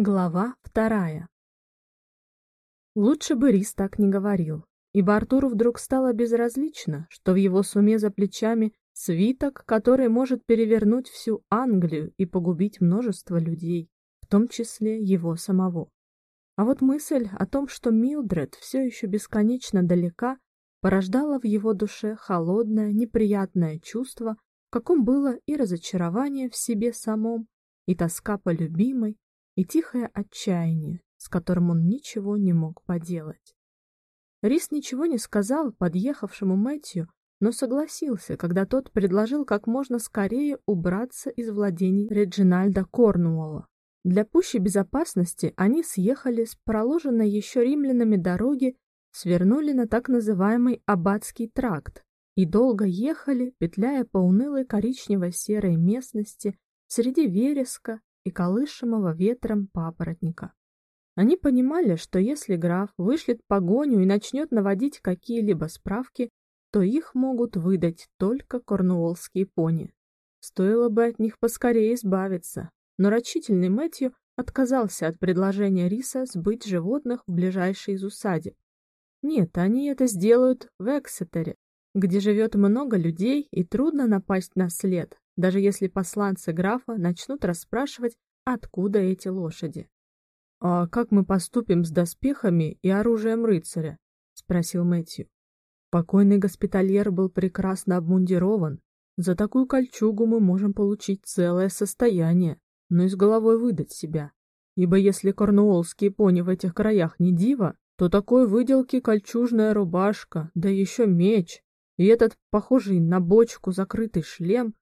Глава вторая. Лучше бы Рис так не говорил, ибо Артуру вдруг стало безразлично, что в его суме за плечами свиток, который может перевернуть всю Англию и погубить множество людей, в том числе его самого. А вот мысль о том, что Милдред все еще бесконечно далека, порождала в его душе холодное, неприятное чувство, в каком было и разочарование в себе самом, и тоска по любимой, и тихое отчаяние, с которым он ничего не мог поделать. Рис ничего не сказал подъехавшему Мэтью, но согласился, когда тот предложил как можно скорее убраться из владений Реджинальда Корнуолла. Для пущей безопасности они съехали с проложенной еще римлянами дороги, свернули на так называемый Аббатский тракт и долго ехали, петляя по унылой коричнево-серой местности среди вереска и колышемого ветром папоротника. Они понимали, что если граф вышлет погоню и начнет наводить какие-либо справки, то их могут выдать только корнуоллские пони. Стоило бы от них поскорее избавиться, но рачительный Мэтью отказался от предложения Риса сбыть животных в ближайший из усадеб. Нет, они это сделают в Эксетере, где живет много людей и трудно напасть на след, даже если посланцы графа начнут расспрашивать, откуда эти лошади. «А как мы поступим с доспехами и оружием рыцаря?» — спросил Мэтью. Покойный госпитальер был прекрасно обмундирован. За такую кольчугу мы можем получить целое состояние, но и с головой выдать себя. Ибо если корнуоллские пони в этих краях не диво, то такой выделки кольчужная рубашка, да еще меч, и этот, похожий на бочку, закрытый шлем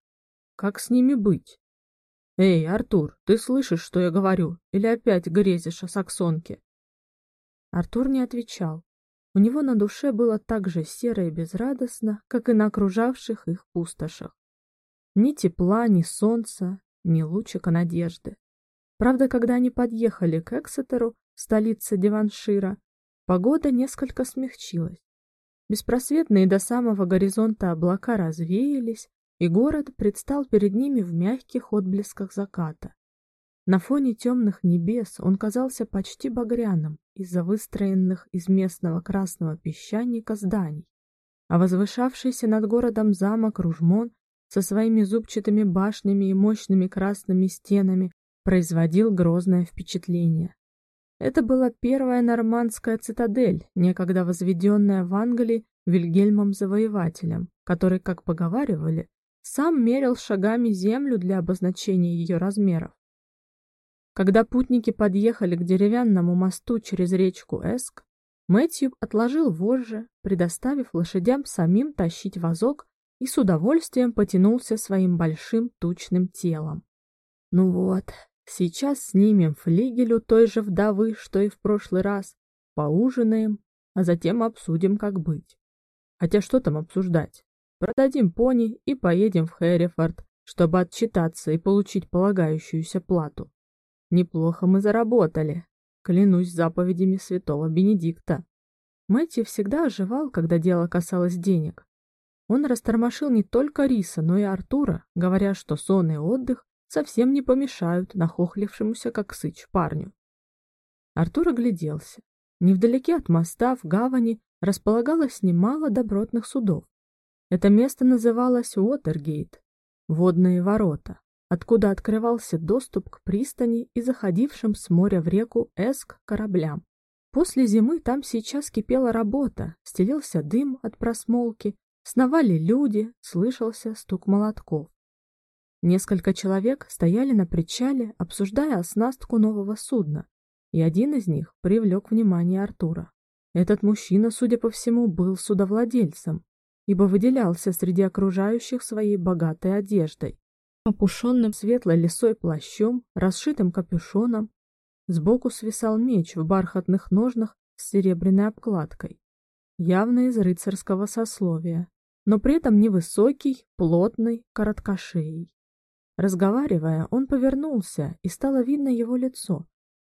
как с ними быть? Эй, Артур, ты слышишь, что я говорю? Или опять грезишь о саксонке? Артур не отвечал. У него на душе было так же серо и безрадостно, как и на окружавших их пустошах. Ни тепла, ни солнца, ни лучика надежды. Правда, когда они подъехали к Эксетеру, столице Диваншира, погода несколько смягчилась. Беспросветные до самого горизонта облака развеялись, и город предстал перед ними в мягких отблесках заката. На фоне темных небес он казался почти багряным из-за выстроенных из местного красного песчаника зданий, а возвышавшийся над городом замок Ружмон со своими зубчатыми башнями и мощными красными стенами производил грозное впечатление. Это была первая нормандская цитадель, некогда возведенная в Англии Вильгельмом Завоевателем, который, как поговаривали, сам мерил шагами землю для обозначения ее размеров. Когда путники подъехали к деревянному мосту через речку Эск, Мэтью отложил вожжи, предоставив лошадям самим тащить вазок и с удовольствием потянулся своим большим тучным телом. Ну вот, сейчас снимем флигель у той же вдовы, что и в прошлый раз, поужинаем, а затем обсудим, как быть. Хотя что там обсуждать? Продадим пони и поедем в Хэррифорд, чтобы отчитаться и получить полагающуюся плату. Неплохо мы заработали, клянусь заповедями святого Бенедикта. Мэтью всегда оживал, когда дело касалось денег. Он растормошил не только Риса, но и Артура, говоря, что сон и отдых совсем не помешают нахохлившемуся как сыч парню. Артур огляделся. Невдалеке от моста в гавани располагалось немало добротных судов. Это место называлось Уотергейт, водные ворота, откуда открывался доступ к пристани и заходившим с моря в реку Эск кораблям. После зимы там сейчас кипела работа, стелился дым от просмолки, сновали люди, слышался стук молотков. Несколько человек стояли на причале, обсуждая оснастку нового судна, и один из них привлек внимание Артура. Этот мужчина, судя по всему, был судовладельцем, ибо выделялся среди окружающих своей богатой одеждой, опушенным светлой лисой плащом, расшитым капюшоном. Сбоку свисал меч в бархатных ножнах с серебряной обкладкой, явно из рыцарского сословия, но при этом невысокий, плотный, короткошеей. Разговаривая, он повернулся, и стало видно его лицо,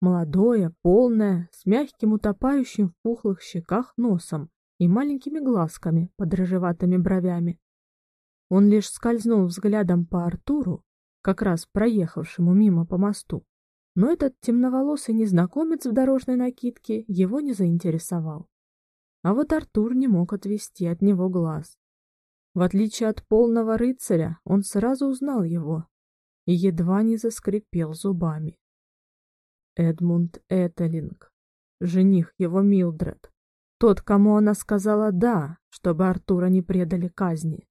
молодое, полное, с мягким утопающим в пухлых щеках носом и маленькими глазками под рыжеватыми бровями. Он лишь скользнул взглядом по Артуру, как раз проехавшему мимо по мосту, но этот темноволосый незнакомец в дорожной накидке его не заинтересовал. А вот Артур не мог отвести от него глаз. В отличие от полного рыцаря, он сразу узнал его и едва не заскрипел зубами. Эдмунд Этелинг, жених его Милдред, тот, кому она сказала «да», чтобы Артура не предали казни.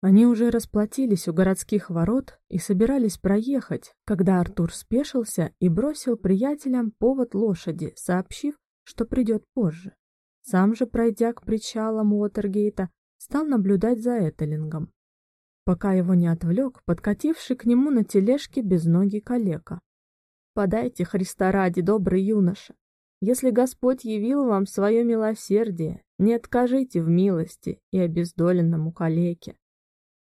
Они уже расплатились у городских ворот и собирались проехать, когда Артур спешился и бросил приятелям повод лошади, сообщив, что придет позже. Сам же, пройдя к причалам Уотергейта, стал наблюдать за Этелингом, пока его не отвлек подкативший к нему на тележке безногий калека. «Подайте Христа ради, добрый юноша! Если Господь явил вам свое милосердие, не откажите в милости и обездоленному калеке.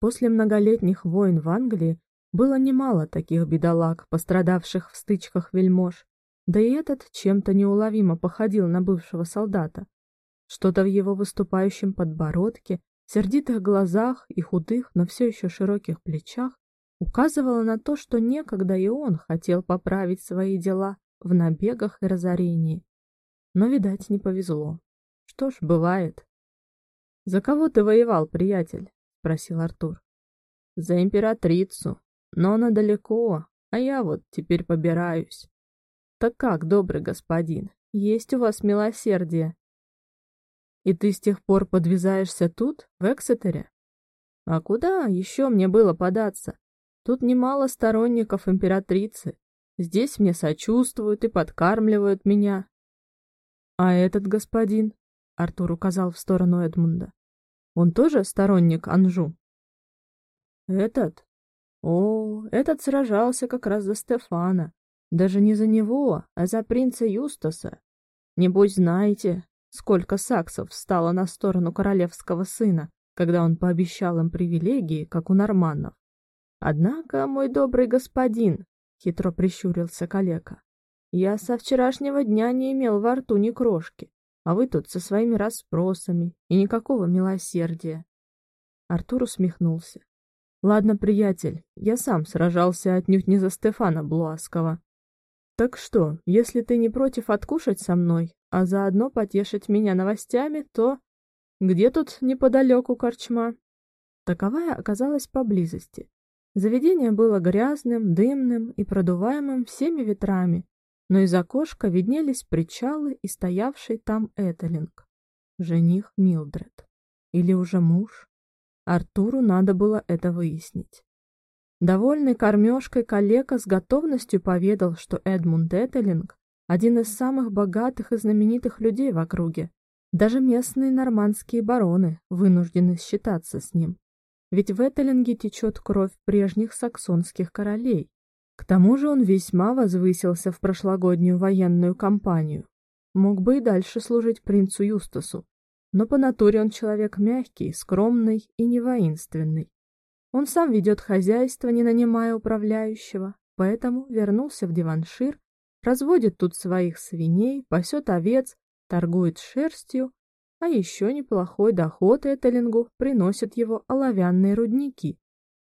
После многолетних войн в Англии было немало таких бедолаг, пострадавших в стычках вельмож, да и этот чем-то неуловимо походил на бывшего солдата. Что-то в его выступающем подбородке, сердитых глазах и худых, но все еще широких плечах указывало на то, что некогда и он хотел поправить свои дела в набегах и разорении. Но, видать, не повезло. Что ж, бывает. «За кого ты воевал, приятель?» — спросил Артур. «За императрицу. Но она далеко, а я вот теперь побираюсь. Так как, добрый господин, есть у вас милосердие?» «И ты с тех пор подвязаешься тут, в Эксетере?» «А куда еще мне было податься? Тут немало сторонников императрицы. Здесь мне сочувствуют и подкармливают меня». «А этот господин?» — Артур указал в сторону Эдмунда. Он тоже сторонник Анжу? Этот? О, этот сражался как раз за Стефана. Даже не за него, а за принца Юстаса. Небось знаете, сколько саксов встало на сторону королевского сына, когда он пообещал им привилегии, как у норманнов. Однако, мой добрый господин, хитро прищурился калека, я со вчерашнего дня не имел во рту ни крошки. А вы тут со своими расспросами и никакого милосердия. Артур усмехнулся. Ладно, приятель, я сам сражался отнюдь не за Стефана Блуаского. Так что, если ты не против откушать со мной, а заодно потешить меня новостями, то... Где тут неподалеку корчма? Таковая оказалась поблизости. Заведение было грязным, дымным и продуваемым всеми ветрами, но из окошка виднелись причалы и стоявший там Этелинг, жених Милдред. Или уже муж? Артуру надо было это выяснить. Довольный кормежкой калека с готовностью поведал, что Эдмунд Этелинг – один из самых богатых и знаменитых людей в округе. Даже местные нормандские бароны вынуждены считаться с ним. Ведь в Этелинге течет кровь прежних саксонских королей, к тому же он весьма возвысился в прошлогоднюю военную кампанию. Мог бы и дальше служить принцу Юстасу, но по натуре он человек мягкий, скромный и не воинственный. Он сам ведет хозяйство, не нанимая управляющего, поэтому вернулся в Диваншир, разводит тут своих свиней, пасет овец, торгует шерстью, а еще неплохой доход Этелингу приносят его оловянные рудники,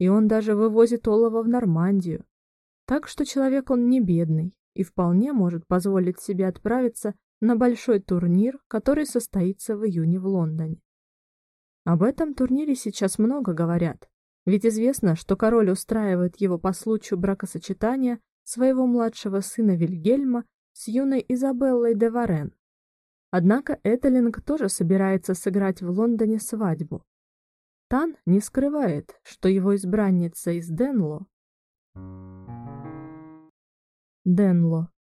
и он даже вывозит олово в Нормандию. Так что человек он не бедный и вполне может позволить себе отправиться на большой турнир, который состоится в июне в Лондоне. Об этом турнире сейчас много говорят, ведь известно, что король устраивает его по случаю бракосочетания своего младшего сына Вильгельма с юной Изабеллой де Варен. Однако Этелинг тоже собирается сыграть в Лондоне свадьбу. Тан не скрывает, что его избранница из Денло Денло.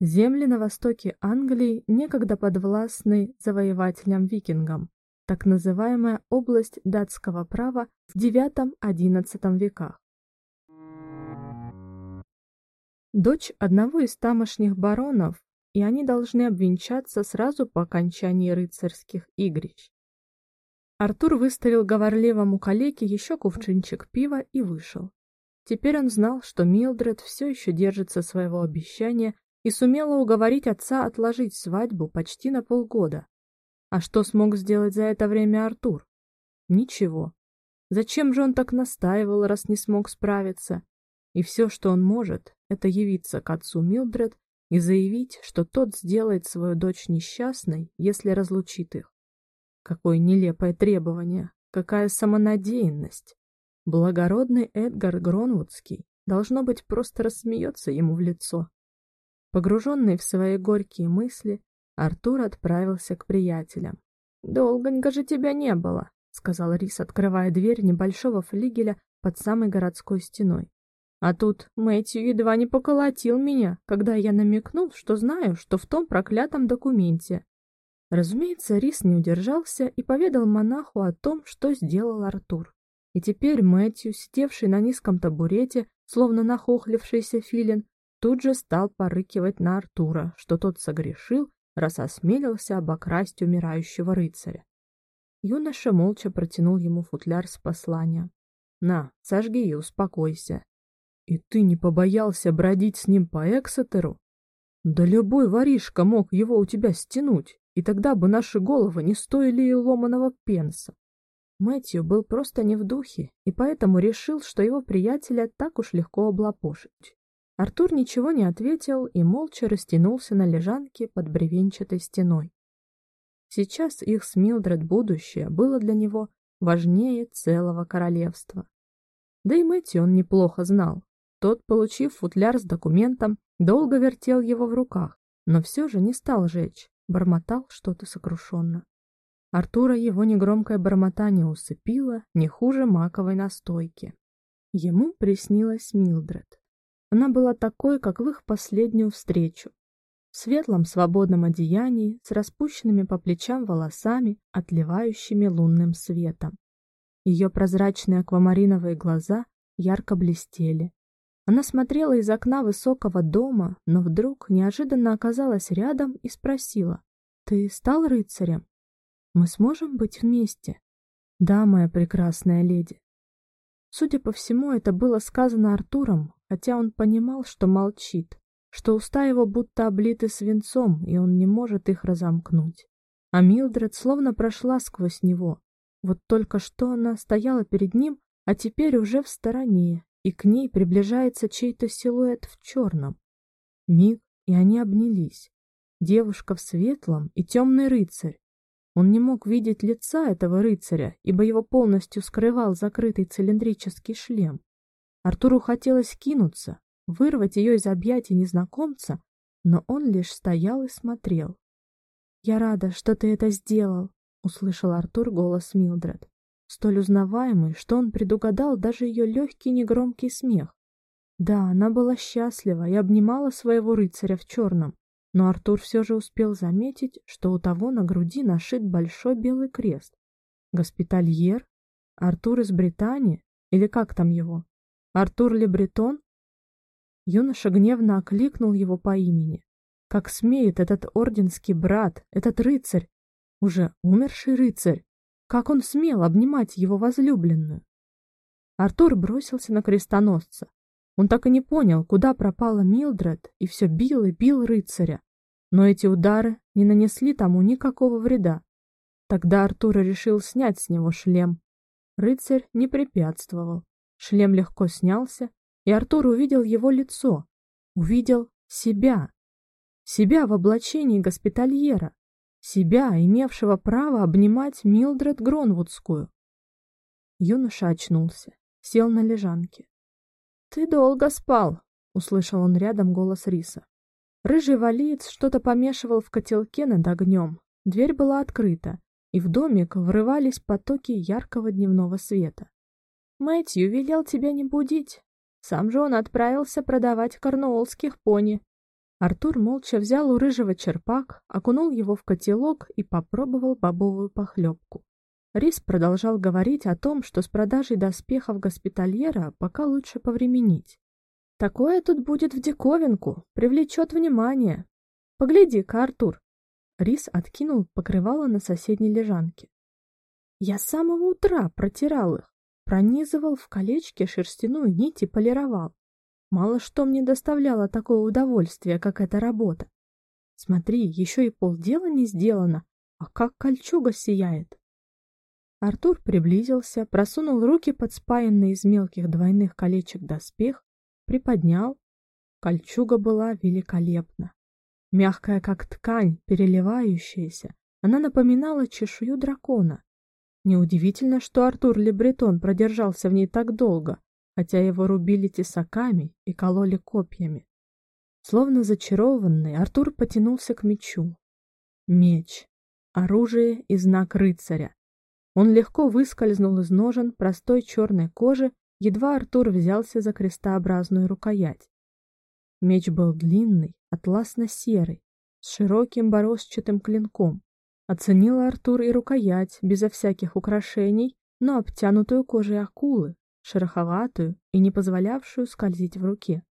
Земли на востоке Англии некогда подвластны завоевателям-викингам, так называемая область датского права в IX-XI веках. Дочь одного из тамошних баронов, и они должны обвенчаться сразу по окончании рыцарских игрищ. Артур выставил говорливому калеке еще кувшинчик пива и вышел. Теперь он знал, что Милдред все еще держится своего обещания и сумела уговорить отца отложить свадьбу почти на полгода. А что смог сделать за это время Артур? Ничего. Зачем же он так настаивал, раз не смог справиться? И все, что он может, это явиться к отцу Милдред и заявить, что тот сделает свою дочь несчастной, если разлучит их. Какое нелепое требование, какая самонадеянность. Благородный Эдгар Гронвудский, должно быть, просто рассмеется ему в лицо. Погруженный в свои горькие мысли, Артур отправился к приятелям. «Долгонько же тебя не было», — сказал Рис, открывая дверь небольшого флигеля под самой городской стеной. «А тут Мэтью едва не поколотил меня, когда я намекнул, что знаю, что в том проклятом документе». Разумеется, Рис не удержался и поведал монаху о том, что сделал Артур. И теперь Мэтью, сидевший на низком табурете, словно нахохлившийся филин, тут же стал порыкивать на Артура, что тот согрешил, раз осмелился обокрасть умирающего рыцаря. Юноша молча протянул ему футляр с посланием. «На, сожги и успокойся». «И ты не побоялся бродить с ним по Эксетеру?» «Да любой воришка мог его у тебя стянуть, и тогда бы наши головы не стоили и ломаного пенса». Мэтью был просто не в духе, и поэтому решил, что его приятеля так уж легко облапошить. Артур ничего не ответил и молча растянулся на лежанке под бревенчатой стеной. Сейчас их с Милдред будущее было для него важнее целого королевства. Да и Мэтью он неплохо знал. Тот, получив футляр с документом, долго вертел его в руках, но все же не стал жечь, бормотал что-то сокрушенно. Артура его негромкое бормотание усыпило не хуже маковой настойки. Ему приснилась Милдред. Она была такой, как в их последнюю встречу. В светлом свободном одеянии, с распущенными по плечам волосами, отливающими лунным светом. Ее прозрачные аквамариновые глаза ярко блестели. Она смотрела из окна высокого дома, но вдруг неожиданно оказалась рядом и спросила, «Ты стал рыцарем?» Мы сможем быть вместе? Да, моя прекрасная леди. Судя по всему, это было сказано Артуром, хотя он понимал, что молчит, что уста его будто облиты свинцом, и он не может их разомкнуть. А Милдред словно прошла сквозь него. Вот только что она стояла перед ним, а теперь уже в стороне, и к ней приближается чей-то силуэт в черном. Миг, и они обнялись. Девушка в светлом и темный рыцарь, он не мог видеть лица этого рыцаря, ибо его полностью скрывал закрытый цилиндрический шлем. Артуру хотелось кинуться, вырвать ее из объятий незнакомца, но он лишь стоял и смотрел. «Я рада, что ты это сделал», — услышал Артур голос Милдред, столь узнаваемый, что он предугадал даже ее легкий негромкий смех. Да, она была счастлива и обнимала своего рыцаря в черном, но Артур все же успел заметить, что у того на груди нашит большой белый крест. Госпитальер? Артур из Британии? Или как там его? Артур Лебретон? Юноша гневно окликнул его по имени. Как смеет этот орденский брат, этот рыцарь, уже умерший рыцарь, как он смел обнимать его возлюбленную? Артур бросился на крестоносца. Он так и не понял, куда пропала Милдред, и все бил и бил рыцаря. Но эти удары не нанесли тому никакого вреда. Тогда Артур решил снять с него шлем. Рыцарь не препятствовал. Шлем легко снялся, и Артур увидел его лицо. Увидел себя. Себя в облачении госпитальера. Себя, имевшего право обнимать Милдред Гронвудскую. Юноша очнулся, сел на лежанке. «Ты долго спал», — услышал он рядом голос Риса. Рыжий валиец что-то помешивал в котелке над огнем. Дверь была открыта, и в домик врывались потоки яркого дневного света. «Мэтью велел тебя не будить. Сам же он отправился продавать корнуоллских пони». Артур молча взял у рыжего черпак, окунул его в котелок и попробовал бобовую похлебку. Рис продолжал говорить о том, что с продажей доспехов госпитальера пока лучше повременить. Такое тут будет в диковинку, привлечет внимание. Погляди-ка. Рис откинул покрывало на соседней лежанке. Я с самого утра протирал их, пронизывал в колечке шерстяную нить и полировал. Мало что мне доставляло такое удовольствие, как эта работа. Смотри, еще и полдела не сделано, а как кольчуга сияет. Артур приблизился, просунул руки под спаянный из мелких двойных колечек доспех, приподнял. Кольчуга была великолепна. Мягкая, как ткань, переливающаяся, она напоминала чешую дракона. Неудивительно, что Артур Лебретон продержался в ней так долго, хотя его рубили тесаками и кололи копьями. Словно зачарованный, Артур потянулся к мечу. Меч. Оружие и знак рыцаря. Он легко выскользнул из ножен простой черной кожи, едва Артур взялся за крестообразную рукоять. Меч был длинный, атласно-серый, с широким бороздчатым клинком. Оценил Артур и рукоять, безо всяких украшений, но обтянутую кожей акулы, шероховатую и не позволявшую скользить в руке.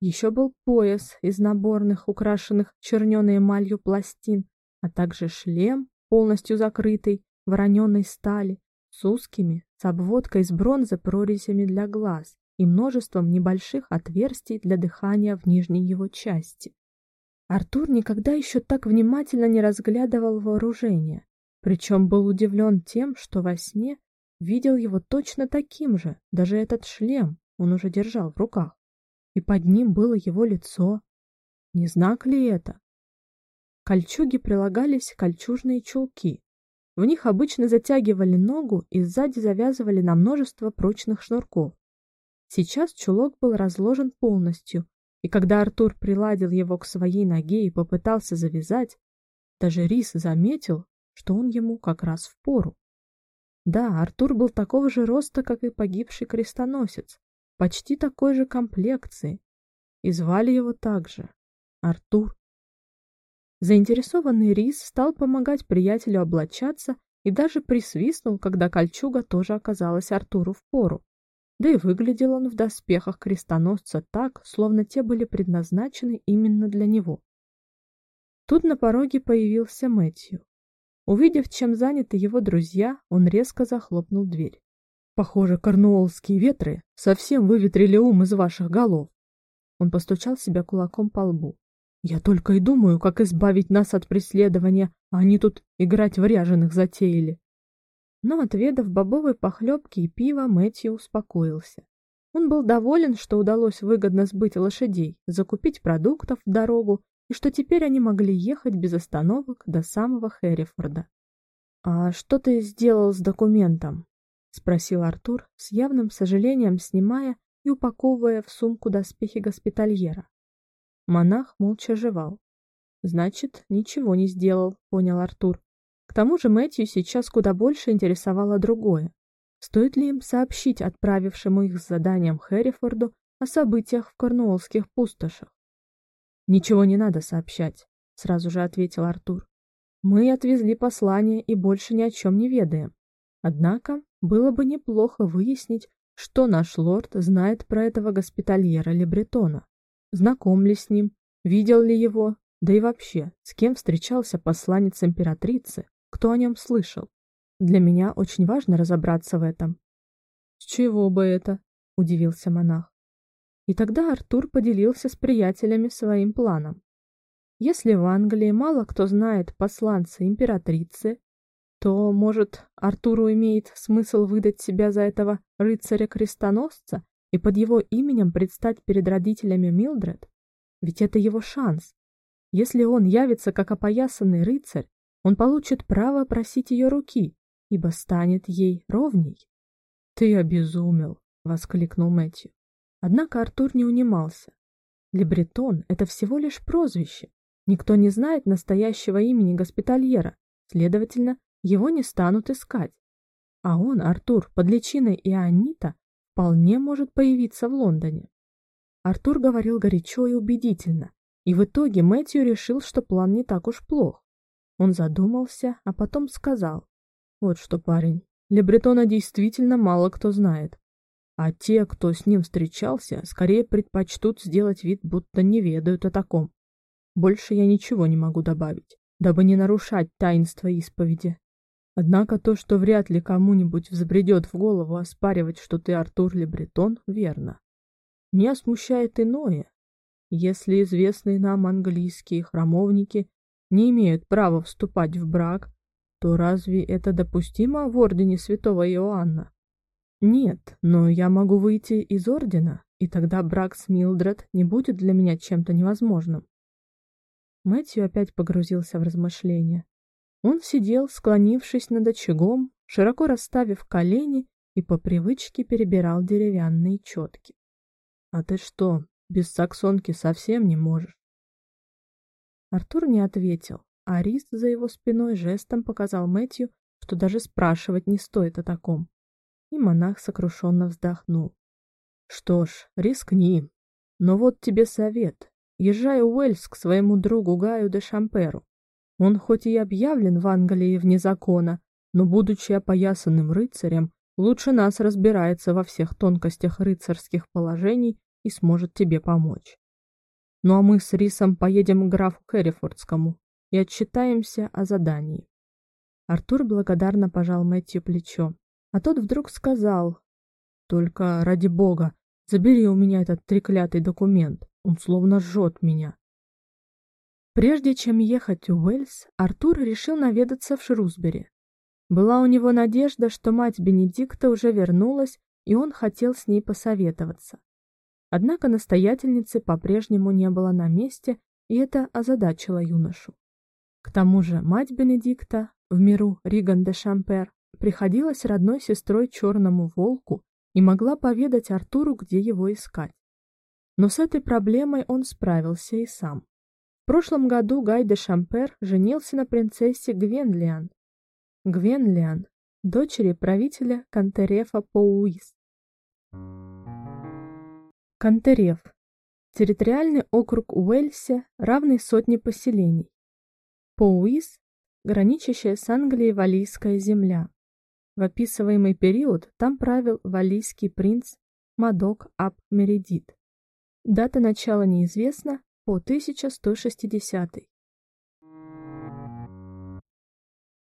Еще был пояс из наборных, украшенных черненой эмалью пластин, а также шлем, полностью закрытый, вороненой стали, с узкими, с обводкой из бронзы прорезями для глаз и множеством небольших отверстий для дыхания в нижней его части. Артур никогда еще так внимательно не разглядывал вооружение, причем был удивлен тем, что во сне видел его точно таким же, даже этот шлем он уже держал в руках и под ним было его лицо. Не знак ли это? К кольчуге прилагались кольчужные чулки. В них обычно затягивали ногу и сзади завязывали на множество прочных шнурков. Сейчас чулок был разложен полностью, и когда Артур приладил его к своей ноге и попытался завязать, даже Рис заметил, что он ему как раз в пору. Да, Артур был такого же роста, как и погибший крестоносец, почти такой же комплекции, и звали его также Артур. Заинтересованный Рис стал помогать приятелю облачаться и даже присвистнул, когда кольчуга тоже оказалась Артуру в пору. Да и выглядел он в доспехах крестоносца так, словно те были предназначены именно для него. Тут на пороге появился Мэтью. Увидев, чем заняты его друзья, он резко захлопнул дверь. Похоже, корнуоллские ветры совсем выветрили ум из ваших голов. Он постучал себя кулаком по лбу. Я только и думаю, как избавить нас от преследования, а они тут играть в ряженых затеяли. Но, отведав бобовой похлебки и пива, Мэтью успокоился. Он был доволен, что удалось выгодно сбыть лошадей, закупить продуктов в дорогу, и что теперь они могли ехать без остановок до самого Хэррифорда. «А что ты сделал с документом?» — спросил Артур, с явным сожалением снимая и упаковывая в сумку доспехи госпитальера. Монах молча жевал. «Значит, ничего не сделал», — понял Артур. К тому же Мэтью сейчас куда больше интересовало другое. Стоит ли им сообщить отправившему их с заданием Хэррифорду о событиях в корнуоллских пустошах? «Ничего не надо сообщать», — сразу же ответил Артур. «Мы отвезли послание и больше ни о чем не ведаем. Однако было бы неплохо выяснить, что наш лорд знает про этого госпитальера Лебретона. Знаком ли с ним, видел ли его, да и вообще, с кем встречался посланец императрицы, кто о нем слышал. Для меня очень важно разобраться в этом. «С чего бы это?» – удивился монах. И тогда Артур поделился с приятелями своим планом. Если в Англии мало кто знает посланца императрицы, то, может, Артуру имеет смысл выдать себя за этого рыцаря-крестоносца и под его именем предстать перед родителями Милдред? Ведь это его шанс. Если он явится как опоясанный рыцарь, он получит право просить ее руки, ибо станет ей ровней. «Ты обезумел!» — воскликнул Мэтью. Однако Артур не унимался. Лебретон — это всего лишь прозвище. Никто не знает настоящего имени госпитальера. Следовательно, его не станут искать. А он, Артур, под личиной Ионита, вполне может появиться в Лондоне. Артур говорил горячо и убедительно, и в итоге Мэтью решил, что план не так уж плох. Он задумался, а потом сказал, «Вот что, парень, Лебретона действительно мало кто знает, а те, кто с ним встречался, скорее предпочтут сделать вид, будто не ведают о таком. Больше я ничего не могу добавить, дабы не нарушать таинство исповеди. Однако то, что вряд ли кому-нибудь взбредет в голову оспаривать, что ты Артур Лебретон, верно. Меня смущает иное. Если известные нам английские храмовники не имеют права вступать в брак, то разве это допустимо в ордене святого Иоанна? Нет, но я могу выйти из ордена, и тогда брак с Милдред не будет для меня чем-то невозможным. Мэтью опять погрузился в размышления. Он сидел, склонившись над очагом, широко расставив колени и по привычке перебирал деревянные четки. — А ты что, без саксонки совсем не можешь? Артур не ответил, а Рис за его спиной жестом показал Мэтью, что даже спрашивать не стоит о таком. И монах сокрушенно вздохнул. Что ж, рискни. Но вот тебе совет. Езжай в Уэльс к своему другу Гаю де Шамперу. Он хоть и объявлен в Англии вне закона, но, будучи опоясанным рыцарем, лучше нас разбирается во всех тонкостях рыцарских положений и сможет тебе помочь. Ну а мы с Рисом поедем к графу Кэррифордскому и отчитаемся о задании. Артур благодарно пожал Мэтью плечо, а тот вдруг сказал, «Только, ради бога, забери у меня этот треклятый документ, он словно жжет меня». Прежде чем ехать в Уэльс, Артур решил наведаться в Шрусбери. Была у него надежда, что мать Бенедикта уже вернулась, и он хотел с ней посоветоваться. Однако настоятельницы по-прежнему не было на месте, и это озадачило юношу. К тому же мать Бенедикта, в миру Риган де Шампер, приходилась родной сестрой Черному Волку и могла поведать Артуру, где его искать. Но с этой проблемой он справился и сам. Прошлом году Гай де Шампер женился на принцессе Гвенлиан. Гвенлиан, дочери правителя Кантерефа Поуис. Кантереф. Территориальный округ Уэльсе, равный сотне поселений. Поуис – граничащая с Англией Валийская земля. В описываемый период там правил валийский принц Мадок Ап Мередит. Дата начала неизвестна по 1160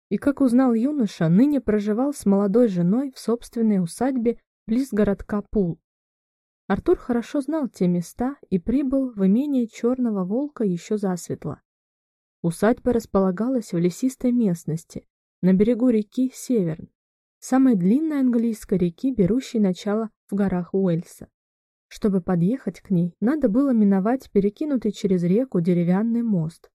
И как узнал юноша, ныне проживал с молодой женой в собственной усадьбе близ городка Пул. Артур хорошо знал те места и прибыл в имение Черного Волка еще засветло. Усадьба располагалась в лесистой местности, на берегу реки Северн, самой длинной английской реки, берущей начало в горах Уэльса. Чтобы подъехать к ней, надо было миновать перекинутый через реку деревянный мост.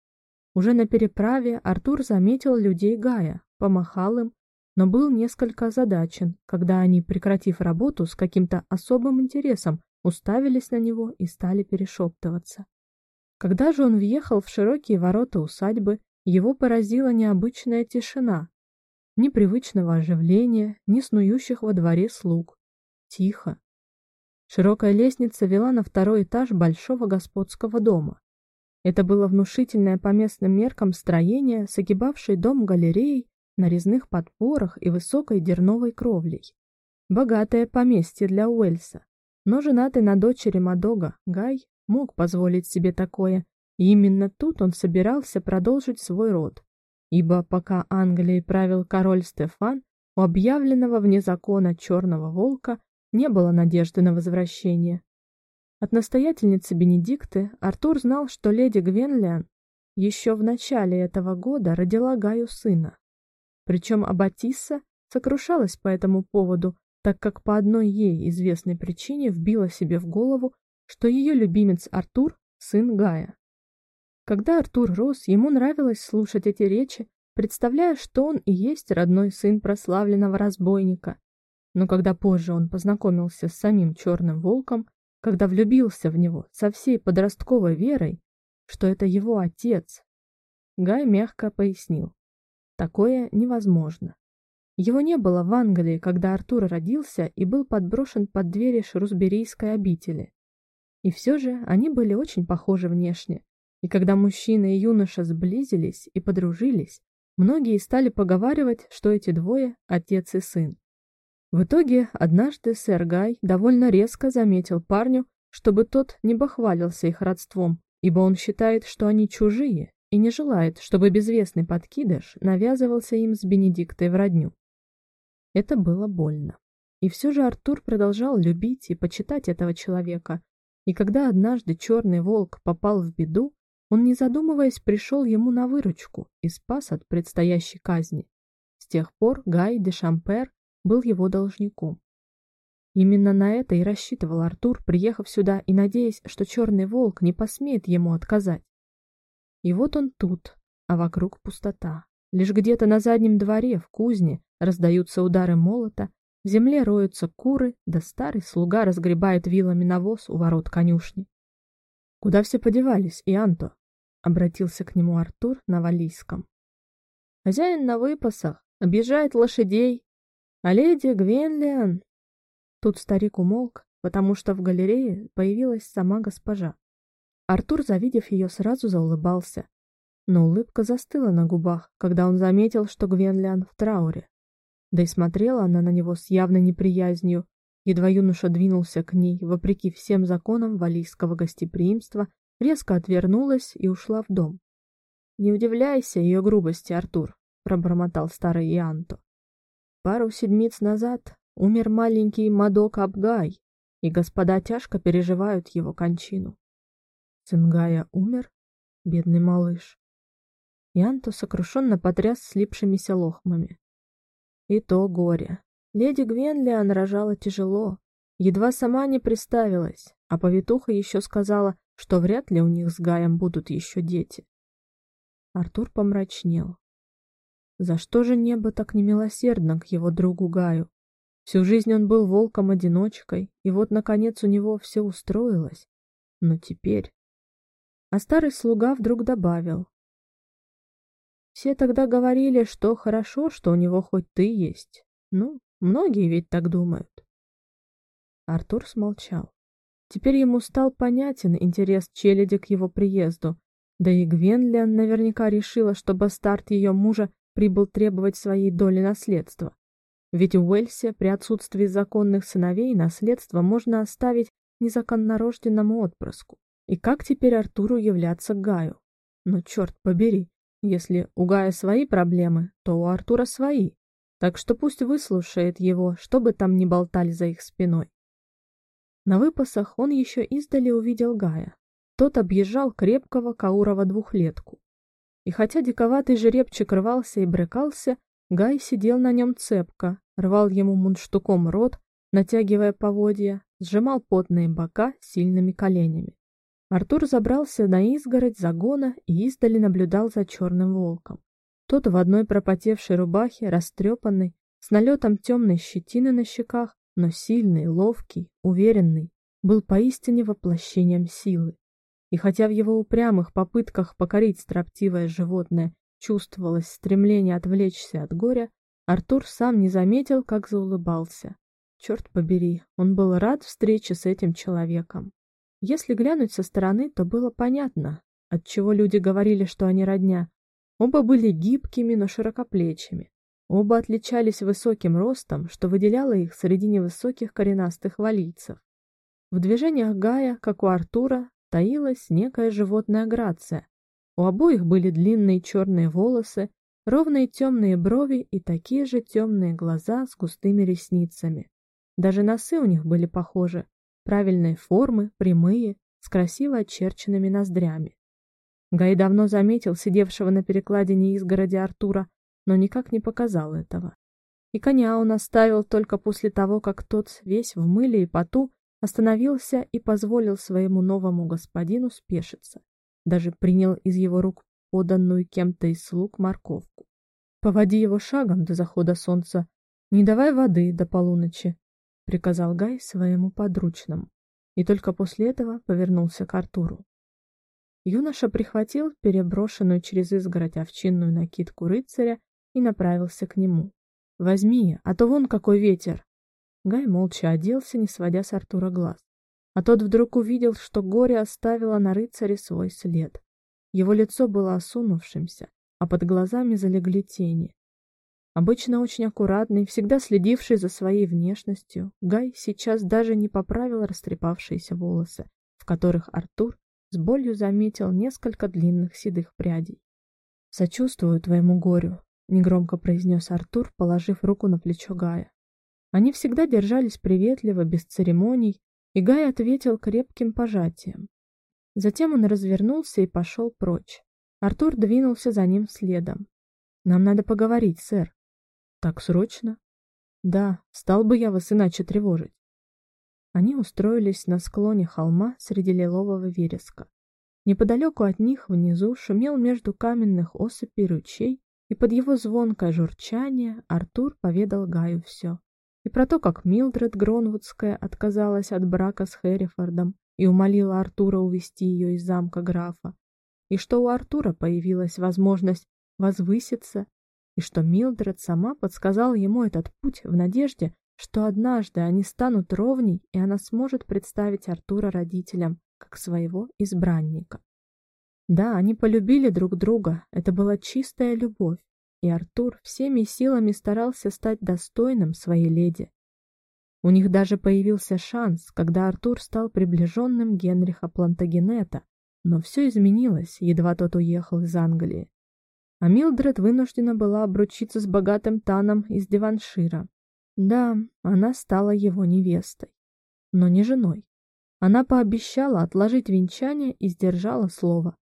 Уже на переправе Артур заметил людей Гая, помахал им но был несколько озадачен, когда они, прекратив работу с каким-то особым интересом, уставились на него и стали перешептываться. Когда же он въехал в широкие ворота усадьбы, его поразила необычная тишина. Ни привычного оживления, ни снующих во дворе слуг. Тихо. Широкая лестница вела на второй этаж большого господского дома. Это было внушительное по местным меркам строение, согибавшее дом галереей на резных подпорах и высокой дерновой кровлей. Богатое поместье для Уэльса, но женатый на дочери Мадога Гай мог позволить себе такое, и именно тут он собирался продолжить свой род, ибо пока Англией правил король Стефан, у объявленного вне закона черного волка не было надежды на возвращение. От настоятельницы Бенедикты Артур знал, что леди Гвенлиан еще в начале этого года родила Гаю сына. Причем Аббатисса сокрушалась по этому поводу, так как по одной ей известной причине вбила себе в голову, что ее любимец Артур – сын Гая. Когда Артур рос, ему нравилось слушать эти речи, представляя, что он и есть родной сын прославленного разбойника. Но когда позже он познакомился с самим Черным Волком, когда влюбился в него со всей подростковой верой, что это его отец, Гай мягко пояснил. Такое невозможно. Его не было в Англии, когда Артур родился и был подброшен под двери Шрусберийской обители. И все же они были очень похожи внешне, и когда мужчина и юноша сблизились и подружились, многие стали поговаривать, что эти двое – отец и сын. В итоге однажды сэр Гай довольно резко заметил парню, чтобы тот не бахвалился их родством, ибо он считает, что они чужие и не желает, чтобы безвестный подкидыш навязывался им с Бенедиктой в родню. Это было больно. И все же Артур продолжал любить и почитать этого человека, и когда однажды черный волк попал в беду, он, не задумываясь, пришел ему на выручку и спас от предстоящей казни. С тех пор Гай де Шампер был его должником. Именно на это и рассчитывал Артур, приехав сюда и надеясь, что черный волк не посмеет ему отказать. И вот он тут, а вокруг пустота. Лишь где-то на заднем дворе, в кузне, раздаются удары молота, в земле роются куры, да старый слуга разгребает вилами навоз у ворот конюшни. «Куда все подевались, Ианто?» — обратился к нему Артур на валийском. «Хозяин на выпасах, объезжает лошадей, а леди Гвенлиан...» Тут старик умолк, потому что в галерее появилась сама госпожа. Артур, завидев ее, сразу заулыбался, но улыбка застыла на губах, когда он заметил, что Гвенлиан в трауре. Да и смотрела она на него с явной неприязнью. Едва юноша двинулся к ней, вопреки всем законам валийского гостеприимства, резко отвернулась и ушла в дом. «Не удивляйся ее грубости, Артур», — пробормотал старый Ианто. «Пару седмиц назад умер маленький Мадок Абгай, и господа тяжко переживают его кончину». Цингая умер? Бедный малыш. Ианто сокрушенно потряс слипшимися лохмами. И то горе. Леди Гвенлиан рожала тяжело, едва сама не приставилась, а повитуха еще сказала, что вряд ли у них с Гаем будут еще дети. Артур помрачнел. За что же небо так немилосердно к его другу Гаю? Всю жизнь он был волком-одиночкой, и вот, наконец, у него все устроилось. Но теперь... А старый слуга вдруг добавил, все тогда говорили, что хорошо, что у него хоть ты есть. Ну, многие ведь так думают. Артур смолчал. Теперь ему стал понятен интерес Челяди к его приезду, да и Гвенлиан наверняка решила, что бастард ее мужа прибыл требовать своей доли наследства. Ведь в Уэльсе при отсутствии законных сыновей наследство можно оставить незаконнорожденному отпрыску. И как теперь Артуру являться Гаю? Но черт побери, если у Гая свои проблемы, то у Артура свои. Так что пусть выслушает его, что бы там ни болтали за их спиной. На выпасах он еще издали увидел Гая. Тот объезжал крепкого Каурова двухлетку. И хотя диковатый жеребчик рвался и брыкался, Гай сидел на нем цепко, рвал ему мундштуком рот, натягивая поводья, сжимал потные бока сильными коленями. Артур забрался на изгородь загона и издали наблюдал за черным волком. Тот в одной пропотевшей рубахе, растрепанный, с налетом темной щетины на щеках, но сильный, ловкий, уверенный, был поистине воплощением силы. И хотя в его упрямых попытках покорить строптивое животное чувствовалось стремление отвлечься от горя, Артур сам не заметил, как заулыбался. Черт побери, он был рад встрече с этим человеком. Если глянуть со стороны, то было понятно, от чего люди говорили, что они родня. Оба были гибкими, но широкоплечими. Оба отличались высоким ростом, что выделяло их среди невысоких коренастых валийцев. В движениях Гая, как у Артура, таилась некая животная грация. У обоих были длинные черные волосы, ровные темные брови и такие же темные глаза с густыми ресницами. Даже носы у них были похожи, правильной формы, прямые, с красиво очерченными ноздрями. Гай давно заметил сидевшего на перекладине изгороди Артура, но никак не показал этого. И коня он оставил только после того, как тот, весь в мыле и поту, остановился и позволил своему новому господину спешиться. Даже принял из его рук поданную кем-то из слуг морковку. «Поводи его шагом до захода солнца, не давай воды до полуночи, приказал Гай своему подручному, и только после этого повернулся к Артуру. Юноша прихватил переброшенную через изгородь овчинную накидку рыцаря и направился к нему. «Возьми, а то вон какой ветер!» Гай молча оделся, не сводя с Артура глаз. А тот вдруг увидел, что горе оставило на рыцаре свой след. Его лицо было осунувшимся, а под глазами залегли тени. Обычно очень аккуратный, всегда следивший за своей внешностью, Гай сейчас даже не поправил растрепавшиеся волосы, в которых Артур с болью заметил несколько длинных седых прядей. «Сочувствую твоему горю», — негромко произнес Артур, положив руку на плечо Гая. Они всегда держались приветливо, без церемоний, и Гай ответил крепким пожатием. Затем он развернулся и пошел прочь. Артур двинулся за ним следом. «Нам надо поговорить, сэр», так срочно? Да, стал бы я вас иначе тревожить. Они устроились на склоне холма среди лилового вереска. Неподалеку от них внизу шумел между каменных осыпей ручей, и под его звонкое журчание Артур поведал Гаю все. И про то, как Милдред Гронвудская отказалась от брака с Хэррифордом и умолила Артура увести ее из замка графа, и что у Артура появилась возможность возвыситься, и что Милдред сама подсказала ему этот путь в надежде, что однажды они станут ровней, и она сможет представить Артура родителям как своего избранника. Да, они полюбили друг друга, это была чистая любовь, и Артур всеми силами старался стать достойным своей леди. У них даже появился шанс, когда Артур стал приближенным Генриха Плантагенета, но все изменилось, едва тот уехал из Англии. А Милдред вынуждена была обручиться с богатым Таном из Деваншира, да, она стала его невестой, но не женой. Она пообещала отложить венчание и сдержала слово.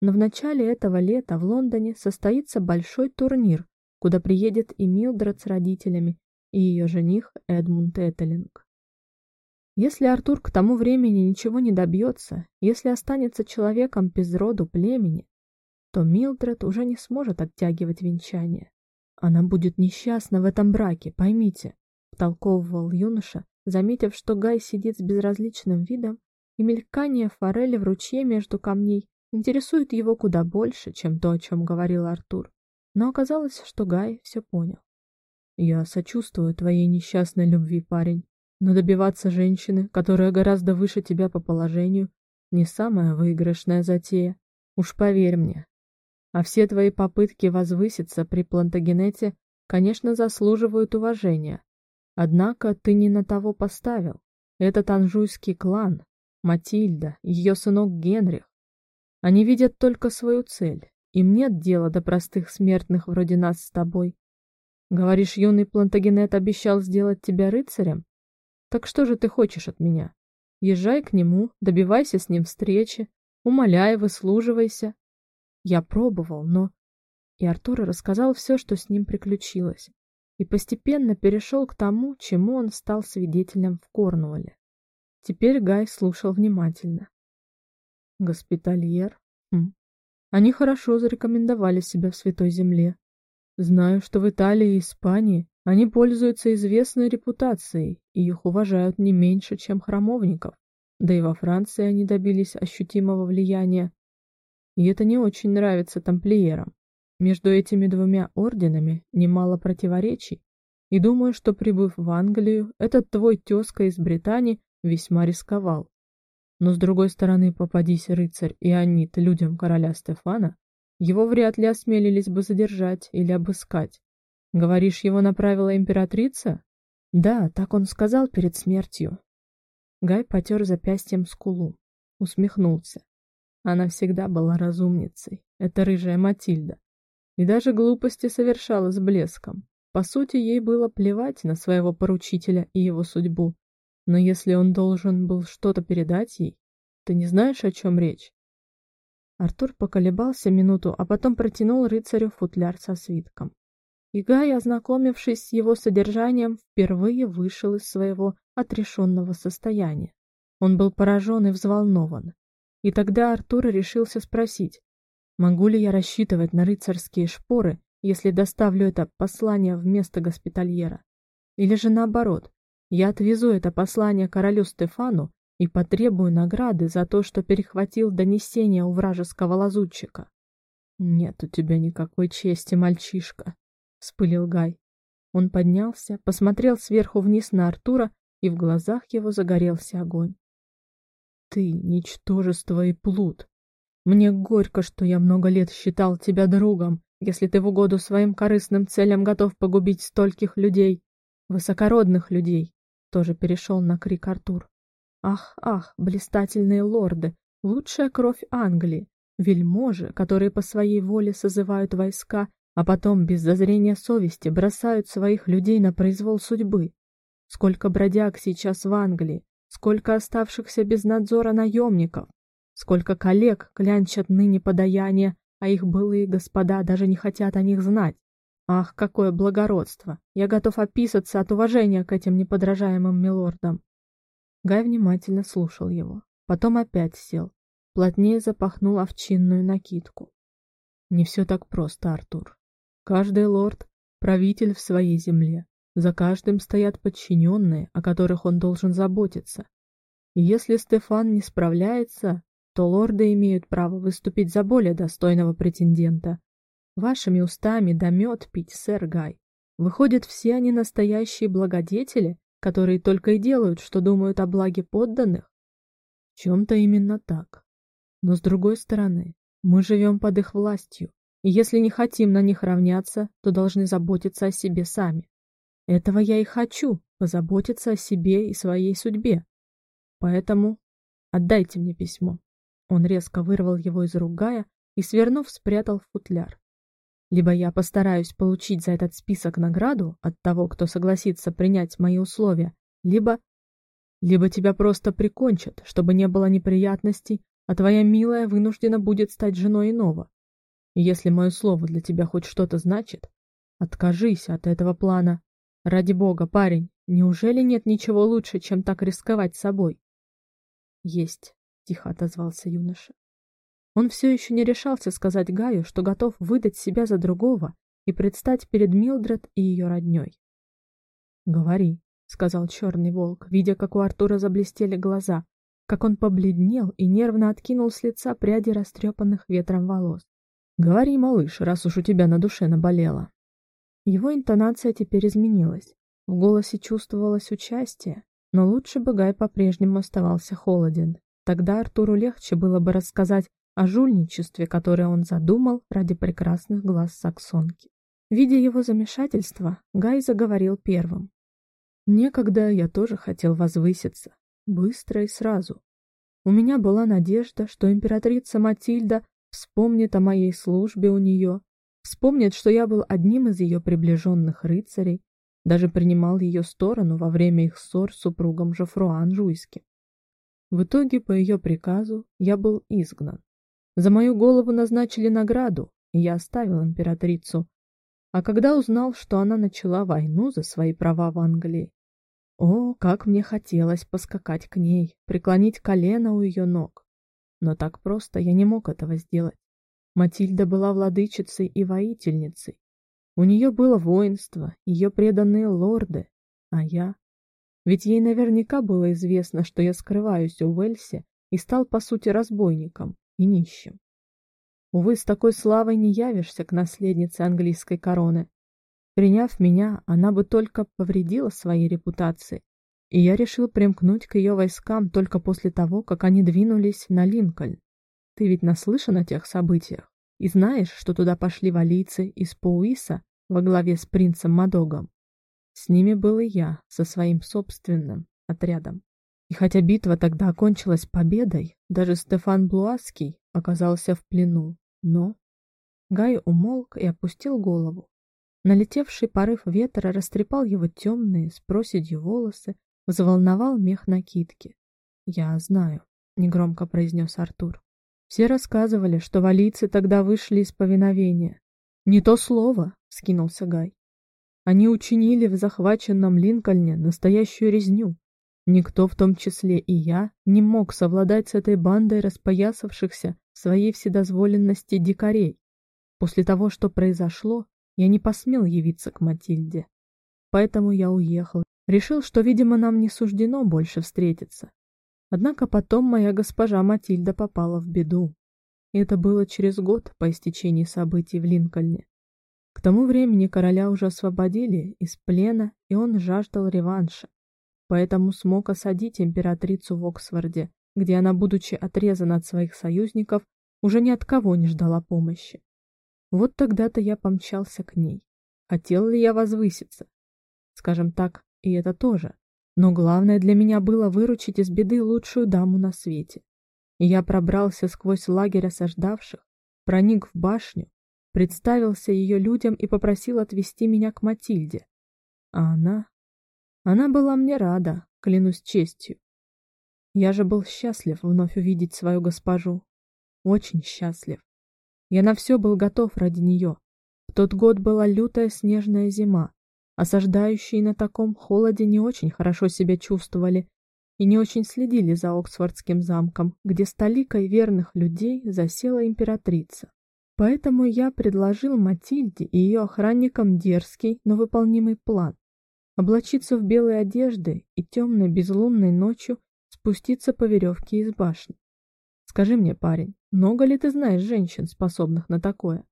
Но в начале этого лета в Лондоне состоится большой турнир, куда приедет и Милдред с родителями, и ее жених Эдмунд Этелинг. Если Артур к тому времени ничего не добьется, если останется человеком без роду племени, то Милдред уже не сможет оттягивать венчание. Она будет несчастна в этом браке, поймите, втолковывал юноша, заметив, что Гай сидит с безразличным видом, и мелькание форели в ручье между камней интересует его куда больше, чем то, о чем говорил Артур. Но оказалось, что Гай все понял. Я сочувствую твоей несчастной любви, парень, но добиваться женщины, которая гораздо выше тебя по положению, не самая выигрышная затея. Уж поверь мне, а все твои попытки возвыситься при Плантагенете, конечно, заслуживают уважения. Однако ты не на того поставил. Этот анжуйский клан, Матильда, ее сынок Генрих, они видят только свою цель. Им нет дела до простых смертных вроде нас с тобой. Говоришь, юный Плантагенет обещал сделать тебя рыцарем? Так что же ты хочешь от меня? Езжай к нему, добивайся с ним встречи, умоляй, выслуживайся, я пробовал, но... И Артур рассказал все, что с ним приключилось, и постепенно перешел к тому, чему он стал свидетелем в Корнуолле. Теперь Гай слушал внимательно. Госпитальер? Хм. Они хорошо зарекомендовали себя в Святой Земле. Знаю, что в Италии и Испании они пользуются известной репутацией, и их уважают не меньше, чем храмовников. Да и во Франции они добились ощутимого влияния и это не очень нравится тамплиерам. Между этими двумя орденами немало противоречий, и думаю, что прибыв в Англию, этот твой тезка из Британии весьма рисковал. Но с другой стороны, попадись рыцарь и Анит людям короля Стефана, его вряд ли осмелились бы задержать или обыскать. Говоришь, его направила императрица? Да, так он сказал перед смертью. Гай потер запястьем скулу, усмехнулся. Она всегда была разумницей, эта рыжая Матильда. И даже глупости совершала с блеском. По сути, ей было плевать на своего поручителя и его судьбу. Но если он должен был что-то передать ей, ты не знаешь, о чем речь? Артур поколебался минуту, а потом протянул рыцарю футляр со свитком. И Гай, ознакомившись с его содержанием, впервые вышел из своего отрешенного состояния. Он был поражен и взволнован. И тогда Артур решился спросить, могу ли я рассчитывать на рыцарские шпоры, если доставлю это послание вместо госпитальера? Или же наоборот, я отвезу это послание королю Стефану и потребую награды за то, что перехватил донесение у вражеского лазутчика. Нет у тебя никакой чести, мальчишка, вспылил Гай. Он поднялся, посмотрел сверху вниз на Артура, и в глазах его загорелся огонь. Ты — ничтожество и плут. Мне горько, что я много лет считал тебя другом, если ты в угоду своим корыстным целям готов погубить стольких людей, высокородных людей. Тоже перешел на крик Артур. Ах, ах, блистательные лорды, лучшая кровь Англии, вельможи, которые по своей воле созывают войска, а потом без зазрения совести бросают своих людей на произвол судьбы. Сколько бродяг сейчас в Англии, Сколько оставшихся без надзора наемников, сколько коллег клянчат ныне подаяние, а их былые господа даже не хотят о них знать. Ах, какое благородство! Я готов описаться от уважения к этим неподражаемым милордам. Гай внимательно слушал его, потом опять сел, плотнее запахнул овчинную накидку. Не все так просто, Артур. Каждый лорд — правитель в своей земле. За каждым стоят подчиненные, о которых он должен заботиться. И если Стефан не справляется, то лорды имеют право выступить за более достойного претендента. Вашими устами да мед пить, сэр Гай. Выходят, все они настоящие благодетели, которые только и делают, что думают о благе подданных? В чем-то именно так. Но с другой стороны, мы живем под их властью, и если не хотим на них равняться, то должны заботиться о себе сами. Этого я и хочу, позаботиться о себе и своей судьбе. Поэтому отдайте мне письмо. Он резко вырвал его из рук Гая и, свернув, спрятал в футляр. Либо я постараюсь получить за этот список награду от того, кто согласится принять мои условия, либо... Либо тебя просто прикончат, чтобы не было неприятностей, а твоя милая вынуждена будет стать женой иного. И если мое слово для тебя хоть что-то значит, откажись от этого плана. Ради бога, парень, неужели нет ничего лучше, чем так рисковать собой? Есть, тихо отозвался юноша. Он все еще не решался сказать Гаю, что готов выдать себя за другого и предстать перед Милдред и ее родней. «Говори», — сказал черный волк, видя, как у Артура заблестели глаза, как он побледнел и нервно откинул с лица пряди растрепанных ветром волос. «Говори, малыш, раз уж у тебя на душе наболело». Его интонация теперь изменилась. В голосе чувствовалось участие, но лучше бы Гай по-прежнему оставался холоден. Тогда Артуру легче было бы рассказать о жульничестве, которое он задумал ради прекрасных глаз саксонки. Видя его замешательство, Гай заговорил первым. «Некогда я тоже хотел возвыситься, быстро и сразу. У меня была надежда, что императрица Матильда вспомнит о моей службе у нее, вспомнит, что я был одним из ее приближенных рыцарей, даже принимал ее сторону во время их ссор с супругом Жофруа Анжуйским. В итоге, по ее приказу, я был изгнан. За мою голову назначили награду, и я оставил императрицу. А когда узнал, что она начала войну за свои права в Англии, о, как мне хотелось поскакать к ней, преклонить колено у ее ног. Но так просто я не мог этого сделать. Матильда была владычицей и воительницей. У нее было воинство, ее преданные лорды, а я... Ведь ей наверняка было известно, что я скрываюсь у Уэльсе и стал, по сути, разбойником и нищим. Увы, с такой славой не явишься к наследнице английской короны, Приняв меня, она бы только повредила своей репутации, и я решил примкнуть к ее войскам только после того, как они двинулись на Линкольн. Ты ведь наслышан о тех событиях и знаешь, что туда пошли валийцы из Пауиса во главе с принцем Мадогом. С ними был и я, со своим собственным отрядом. И хотя битва тогда окончилась победой, даже Стефан Блуаский оказался в плену. Но Гай умолк и опустил голову. Налетевший порыв ветра растрепал его темные с проседью волосы, взволновал мех накидки. «Я знаю», — негромко произнес Артур. «Все рассказывали, что валийцы тогда вышли из повиновения». «Не то слово», — скинулся Гай. «Они учинили в захваченном Линкольне настоящую резню. Никто, в том числе и я, не мог совладать с этой бандой распоясавшихся в своей вседозволенности дикарей. После того, что произошло, я не посмел явиться к Матильде. Поэтому я уехал. Решил, что, видимо, нам не суждено больше встретиться. Однако потом моя госпожа Матильда попала в беду. И это было через год по истечении событий в Линкольне. К тому времени короля уже освободили из плена, и он жаждал реванша. Поэтому смог осадить императрицу в Оксфорде, где она, будучи отрезана от своих союзников, уже ни от кого не ждала помощи. Вот тогда-то я помчался к ней. Хотел ли я возвыситься? Скажем так, и это тоже. Но главное для меня было выручить из беды лучшую даму на свете. И я пробрался сквозь лагерь осаждавших, проник в башню, представился ее людям и попросил отвезти меня к Матильде. А она... Она была мне рада, клянусь честью. Я же был счастлив вновь увидеть свою госпожу. Очень счастлив. Я на все был готов ради нее. В тот год была лютая снежная зима. Осаждающие на таком холоде не очень хорошо себя чувствовали. и не очень следили за Оксфордским замком, где столикой верных людей засела императрица. Поэтому я предложил Матильде и ее охранникам дерзкий, но выполнимый план. Облачиться в белые одежды и темной безлунной ночью спуститься по веревке из башни. Скажи мне, парень, много ли ты знаешь женщин, способных на такое?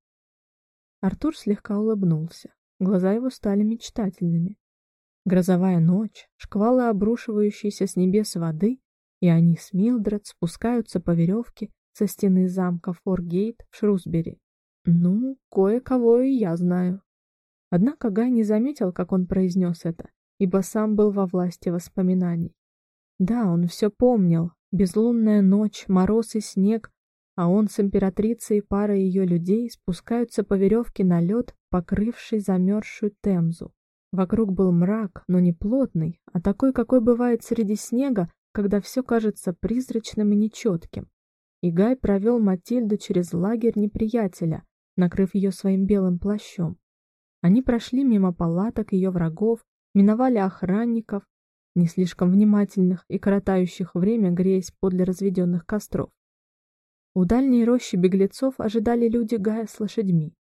Артур слегка улыбнулся. Глаза его стали мечтательными. Грозовая ночь, шквалы обрушивающиеся с небес воды, и они с Милдред спускаются по веревке со стены замка Форгейт в Шрусбери. Ну, кое-кого и я знаю. Однако Гай не заметил, как он произнес это, ибо сам был во власти воспоминаний. Да, он все помнил. Безлунная ночь, мороз и снег, а он с императрицей и парой ее людей спускаются по веревке на лед, покрывший замерзшую Темзу. Вокруг был мрак, но не плотный, а такой, какой бывает среди снега, когда все кажется призрачным и нечетким. И Гай провел Матильду через лагерь неприятеля, накрыв ее своим белым плащом. Они прошли мимо палаток ее врагов, миновали охранников, не слишком внимательных и коротающих время, греясь подле разведенных костров. У дальней рощи беглецов ожидали люди Гая с лошадьми.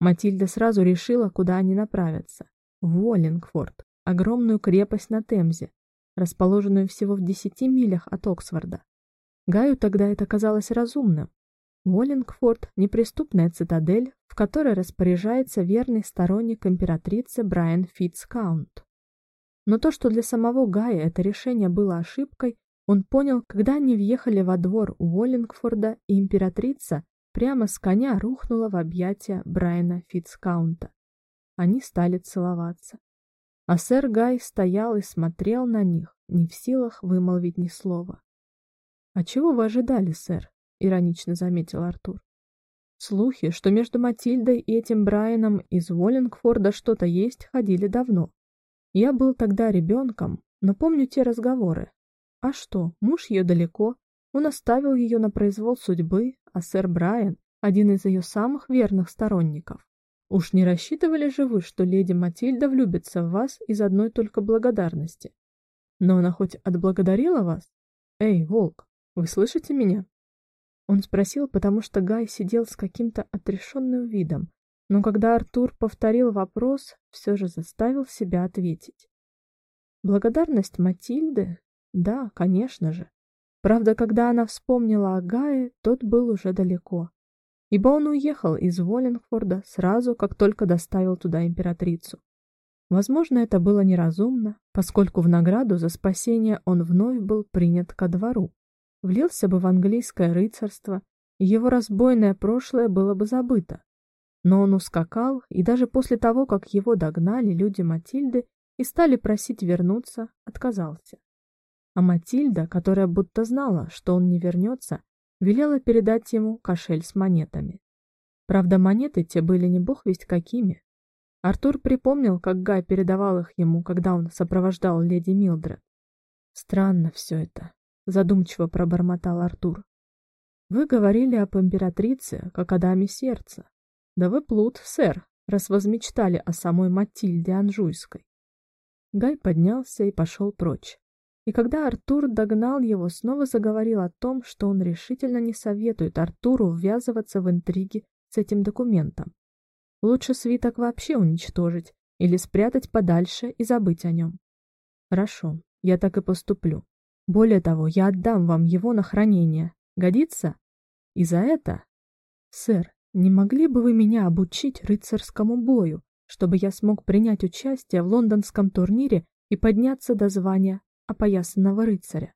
Матильда сразу решила, куда они направятся. В Уоллингфорд, огромную крепость на Темзе, расположенную всего в десяти милях от Оксфорда. Гаю тогда это казалось разумным. Уоллингфорд — неприступная цитадель, в которой распоряжается верный сторонник императрицы Брайан Фитцкаунт. Но то, что для самого Гая это решение было ошибкой, он понял, когда они въехали во двор Уоллингфорда, и императрица прямо с коня рухнула в объятия Брайана Фитцкаунта. Они стали целоваться. А сэр Гай стоял и смотрел на них, не в силах вымолвить ни слова. «А чего вы ожидали, сэр?» — иронично заметил Артур. Слухи, что между Матильдой и этим Брайаном из Уоллингфорда что-то есть, ходили давно. Я был тогда ребенком, но помню те разговоры. А что, муж ее далеко, он оставил ее на произвол судьбы, а сэр Брайан — один из ее самых верных сторонников. Уж не рассчитывали же вы, что леди Матильда влюбится в вас из одной только благодарности? Но она хоть отблагодарила вас? Эй, волк, вы слышите меня? Он спросил, потому что Гай сидел с каким-то отрешенным видом, но когда Артур повторил вопрос, все же заставил себя ответить. Благодарность Матильды? Да, конечно же. Правда, когда она вспомнила о Гае, тот был уже далеко, ибо он уехал из Воллингфорда сразу, как только доставил туда императрицу. Возможно, это было неразумно, поскольку в награду за спасение он вновь был принят ко двору. Влился бы в английское рыцарство, и его разбойное прошлое было бы забыто. Но он ускакал, и даже после того, как его догнали люди Матильды и стали просить вернуться, отказался. А Матильда, которая будто знала, что он не вернется, велела передать ему кошель с монетами. Правда, монеты те были не бог весть какими. Артур припомнил, как Гай передавал их ему, когда он сопровождал леди Милдред. Странно все это, задумчиво пробормотал Артур. Вы говорили об императрице, как о даме сердца. Да вы плут, сэр, раз возмечтали о самой Матильде Анжуйской. Гай поднялся и пошел прочь. И когда Артур догнал его, снова заговорил о том, что он решительно не советует Артуру ввязываться в интриги с этим документом. Лучше свиток вообще уничтожить или спрятать подальше и забыть о нем. Хорошо, я так и поступлю. Более того, я отдам вам его на хранение. Годится? И за это, сэр, не могли бы вы меня обучить рыцарскому бою, чтобы я смог принять участие в лондонском турнире и подняться до звания опоясанного рыцаря?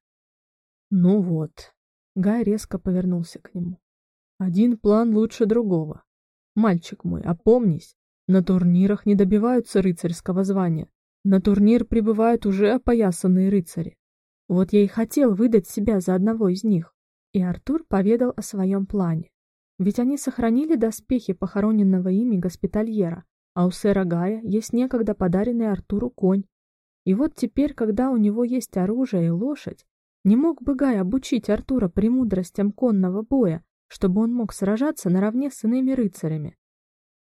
Ну вот. Гай резко повернулся к нему. Один план лучше другого. Мальчик мой, опомнись, на турнирах не добиваются рыцарского звания. На турнир прибывают уже опоясанные рыцари. Вот я и хотел выдать себя за одного из них. И Артур поведал о своем плане. Ведь они сохранили доспехи похороненного ими госпитальера, а у сэра Гая есть некогда подаренный Артуру конь. И вот теперь, когда у него есть оружие и лошадь, не мог бы Гай обучить Артура премудростям конного боя, чтобы он мог сражаться наравне с иными рыцарями.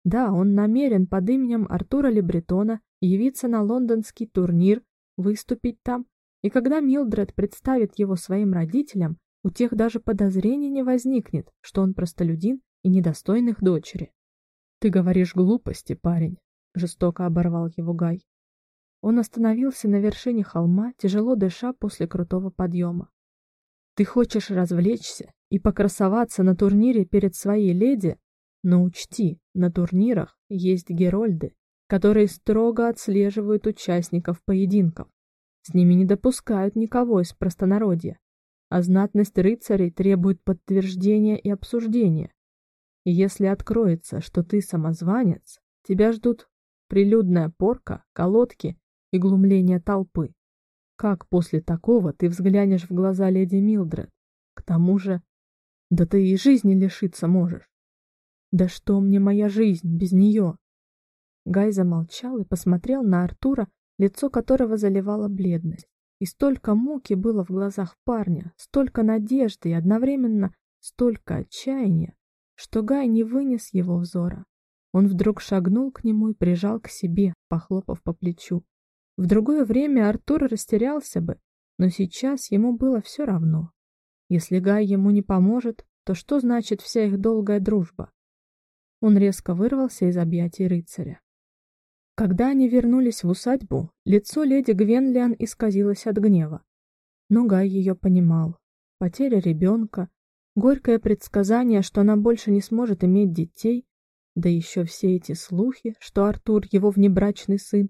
Да, он намерен под именем Артура Лебретона явиться на лондонский турнир, выступить там, И когда Милдред представит его своим родителям, у тех даже подозрения не возникнет, что он простолюдин и недостойный их дочери. «Ты говоришь глупости, парень», — жестоко оборвал его Гай. Он остановился на вершине холма, тяжело дыша после крутого подъема. «Ты хочешь развлечься и покрасоваться на турнире перед своей леди? Но учти, на турнирах есть герольды, которые строго отслеживают участников поединков. С ними не допускают никого из простонародья, а знатность рыцарей требует подтверждения и обсуждения. И если откроется, что ты самозванец, тебя ждут прилюдная порка, колодки и глумление толпы. Как после такого ты взглянешь в глаза леди Милдред? К тому же, да ты и жизни лишиться можешь. Да что мне моя жизнь без нее? Гай замолчал и посмотрел на Артура, лицо которого заливала бледность. И столько муки было в глазах парня, столько надежды и одновременно столько отчаяния, что Гай не вынес его взора. Он вдруг шагнул к нему и прижал к себе, похлопав по плечу. В другое время Артур растерялся бы, но сейчас ему было все равно. Если Гай ему не поможет, то что значит вся их долгая дружба? Он резко вырвался из объятий рыцаря. Когда они вернулись в усадьбу, лицо леди Гвенлиан исказилось от гнева. Но Гай ее понимал. Потеря ребенка, горькое предсказание, что она больше не сможет иметь детей, да еще все эти слухи, что Артур его внебрачный сын.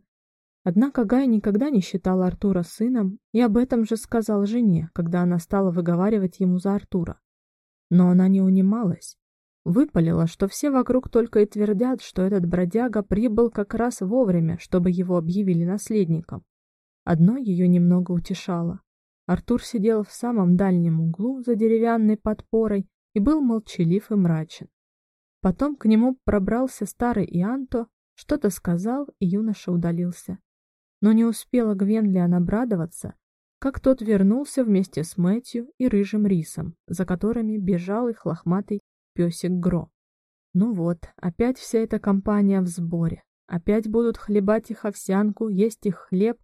Однако Гай никогда не считал Артура сыном, и об этом же сказал жене, когда она стала выговаривать ему за Артура. Но она не унималась. Выпалила, что все вокруг только и твердят, что этот бродяга прибыл как раз вовремя, чтобы его объявили наследником. Одно ее немного утешало. Артур сидел в самом дальнем углу за деревянной подпорой и был молчалив и мрачен. Потом к нему пробрался старый Ианто, что-то сказал, и юноша удалился. Но не успела Гвенлиан обрадоваться, как тот вернулся вместе с Мэтью и рыжим рисом, за которыми бежал их лохматый песик Гро. Ну вот, опять вся эта компания в сборе. Опять будут хлебать их овсянку, есть их хлеб,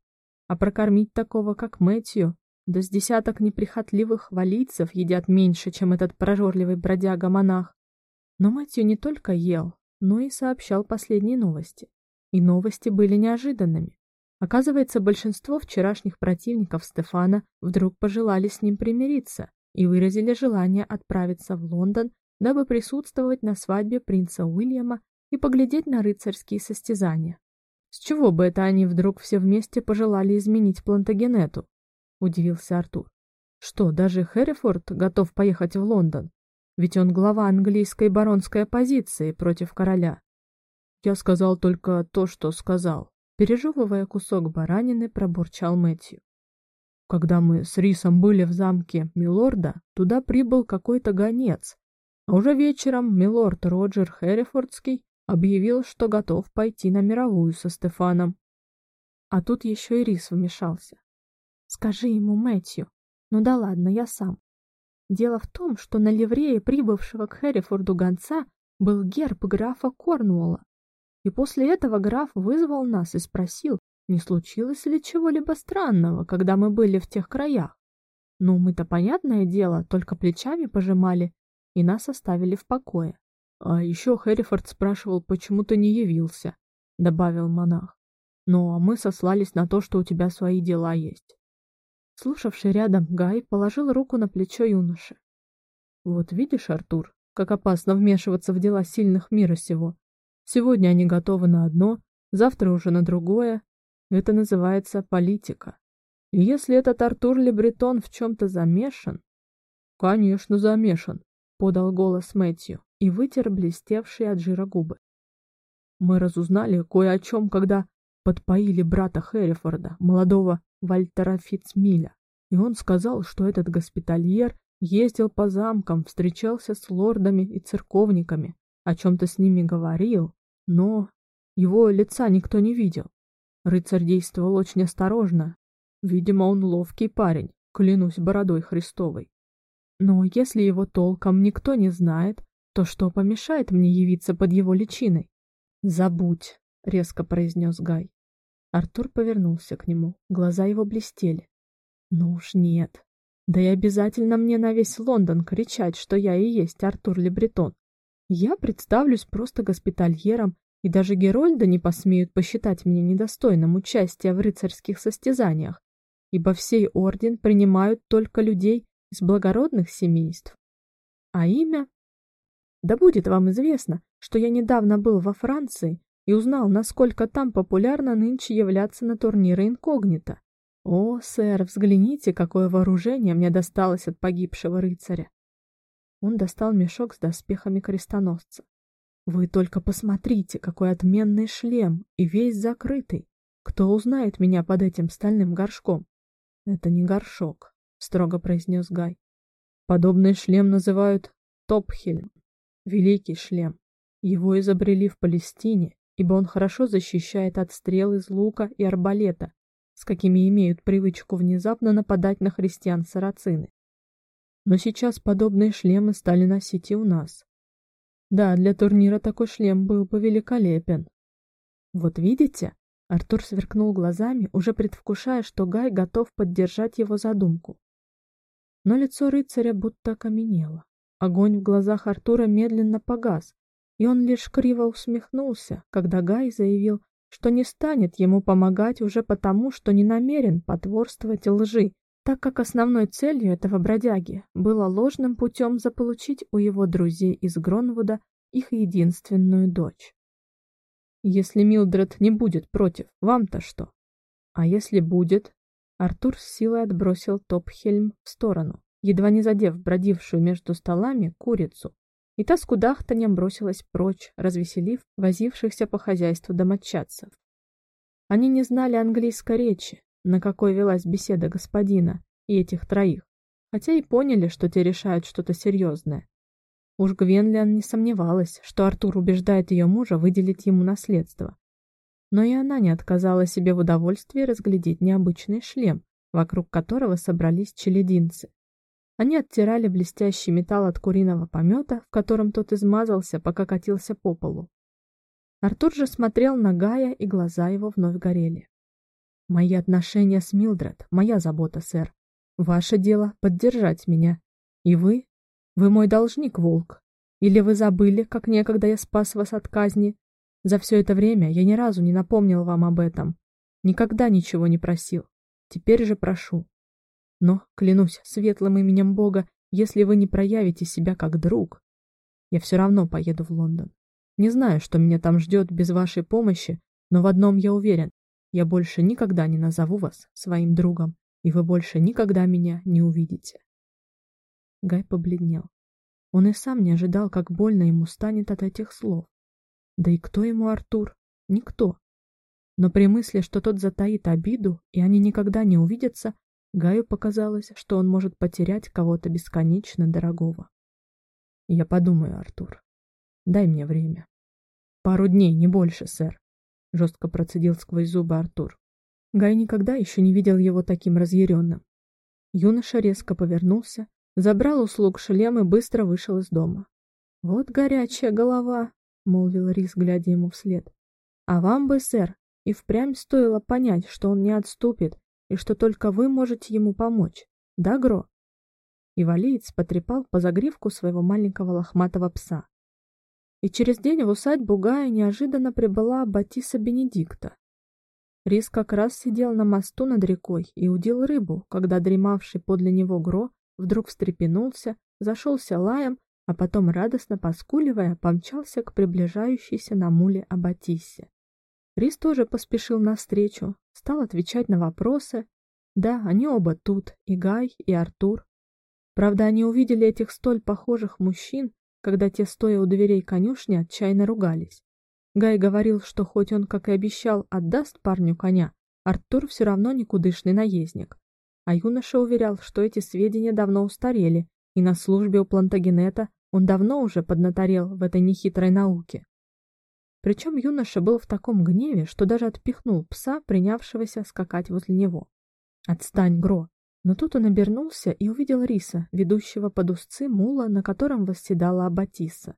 а прокормить такого, как Мэтью, да с десяток неприхотливых валийцев едят меньше, чем этот прожорливый бродяга-монах. Но Мэтью не только ел, но и сообщал последние новости. И новости были неожиданными. Оказывается, большинство вчерашних противников Стефана вдруг пожелали с ним примириться и выразили желание отправиться в Лондон дабы присутствовать на свадьбе принца Уильяма и поглядеть на рыцарские состязания. С чего бы это они вдруг все вместе пожелали изменить Плантагенету? Удивился Артур. Что, даже Хэррифорд готов поехать в Лондон? Ведь он глава английской баронской оппозиции против короля. Я сказал только то, что сказал. Пережевывая кусок баранины, пробурчал Мэтью. Когда мы с Рисом были в замке Милорда, туда прибыл какой-то гонец, уже вечером милорд Роджер Хэррифордский объявил, что готов пойти на мировую со Стефаном. А тут еще и Рис вмешался. «Скажи ему, Мэтью. Ну да ладно, я сам. Дело в том, что на ливрее прибывшего к Хэррифорду гонца был герб графа Корнуолла. И после этого граф вызвал нас и спросил, не случилось ли чего-либо странного, когда мы были в тех краях. Ну, мы-то, понятное дело, только плечами пожимали и нас оставили в покое. А еще Хэррифорд спрашивал, почему ты не явился, добавил монах. Ну, а мы сослались на то, что у тебя свои дела есть. Слушавший рядом Гай положил руку на плечо юноши. Вот видишь, Артур, как опасно вмешиваться в дела сильных мира сего. Сегодня они готовы на одно, завтра уже на другое. Это называется политика. И если этот Артур Лебретон в чем-то замешан... Конечно, замешан, подал голос Мэтью и вытер блестевшие от жира губы. Мы разузнали кое о чем, когда подпоили брата Хэррифорда, молодого Вальтера Фитцмиля, и он сказал, что этот госпитальер ездил по замкам, встречался с лордами и церковниками, о чем-то с ними говорил, но его лица никто не видел. Рыцарь действовал очень осторожно. Видимо, он ловкий парень, клянусь бородой Христовой. Но если его толком никто не знает, то что помешает мне явиться под его личиной? Забудь, резко произнес Гай. Артур повернулся к нему. Глаза его блестели. Ну уж нет. Да и обязательно мне на весь Лондон кричать, что я и есть Артур Лебретон. Я представлюсь просто госпитальером, и даже Герольда не посмеют посчитать меня недостойным участия в рыцарских состязаниях, ибо всей орден принимают только людей из благородных семейств. А имя? Да будет вам известно, что я недавно был во Франции и узнал, насколько там популярно нынче являться на турниры инкогнито. О, сэр, взгляните, какое вооружение мне досталось от погибшего рыцаря. Он достал мешок с доспехами крестоносца. Вы только посмотрите, какой отменный шлем и весь закрытый. Кто узнает меня под этим стальным горшком? Это не горшок, строго произнес Гай. Подобный шлем называют Топхельм, великий шлем. Его изобрели в Палестине, ибо он хорошо защищает от стрел из лука и арбалета, с какими имеют привычку внезапно нападать на христиан сарацины. Но сейчас подобные шлемы стали носить и у нас. Да, для турнира такой шлем был бы великолепен. Вот видите? Артур сверкнул глазами, уже предвкушая, что Гай готов поддержать его задумку. Но лицо рыцаря будто окаменело. Огонь в глазах Артура медленно погас, и он лишь криво усмехнулся, когда Гай заявил, что не станет ему помогать уже потому, что не намерен потворствовать лжи, так как основной целью этого бродяги было ложным путем заполучить у его друзей из Гронвуда их единственную дочь. Если Милдред не будет против, вам-то что? А если будет? Артур с силой отбросил Топхельм в сторону, едва не задев бродившую между столами курицу, и та с кудахтаньем бросилась прочь, развеселив возившихся по хозяйству домочадцев. Они не знали английской речи, на какой велась беседа господина и этих троих, хотя и поняли, что те решают что-то серьезное. Уж Гвенлиан не сомневалась, что Артур убеждает ее мужа выделить ему наследство. Но и она не отказала себе в удовольствии разглядеть необычный шлем, вокруг которого собрались челединцы. Они оттирали блестящий металл от куриного помета, в котором тот измазался, пока катился по полу. Артур же смотрел на Гая, и глаза его вновь горели. «Мои отношения с Милдред — моя забота, сэр. Ваше дело — поддержать меня. И вы? Вы мой должник, волк. Или вы забыли, как некогда я спас вас от казни? За все это время я ни разу не напомнил вам об этом. Никогда ничего не просил. Теперь же прошу. Но, клянусь светлым именем Бога, если вы не проявите себя как друг, я все равно поеду в Лондон. Не знаю, что меня там ждет без вашей помощи, но в одном я уверен. Я больше никогда не назову вас своим другом, и вы больше никогда меня не увидите. Гай побледнел. Он и сам не ожидал, как больно ему станет от этих слов. Да и кто ему Артур? Никто. Но при мысли, что тот затаит обиду, и они никогда не увидятся, Гаю показалось, что он может потерять кого-то бесконечно дорогого. Я подумаю, Артур. Дай мне время. Пару дней, не больше, сэр, жестко процедил сквозь зубы Артур. Гай никогда еще не видел его таким разъяренным. Юноша резко повернулся, забрал у слуг шлем и быстро вышел из дома. Вот горячая голова, молвил Рис, глядя ему вслед. А вам бы, сэр, и впрямь стоило понять, что он не отступит и что только вы можете ему помочь. Да, Гро? И валиец потрепал по загривку своего маленького лохматого пса. И через день в усадьбу Гая неожиданно прибыла Батиса Бенедикта. Рис как раз сидел на мосту над рекой и удил рыбу, когда дремавший подле него Гро вдруг встрепенулся, зашелся лаем, а потом радостно поскуливая помчался к приближающейся на муле Аббатиссе. Рис тоже поспешил навстречу, стал отвечать на вопросы. Да, они оба тут, и Гай, и Артур. Правда, они увидели этих столь похожих мужчин, когда те, стоя у дверей конюшни, отчаянно ругались. Гай говорил, что хоть он, как и обещал, отдаст парню коня, Артур все равно никудышный наездник. А юноша уверял, что эти сведения давно устарели, и на службе у Плантагенета он давно уже поднаторел в этой нехитрой науке. Причем юноша был в таком гневе, что даже отпихнул пса, принявшегося скакать возле него. «Отстань, Гро!» Но тут он обернулся и увидел Риса, ведущего под узцы мула, на котором восседала Аббатиса.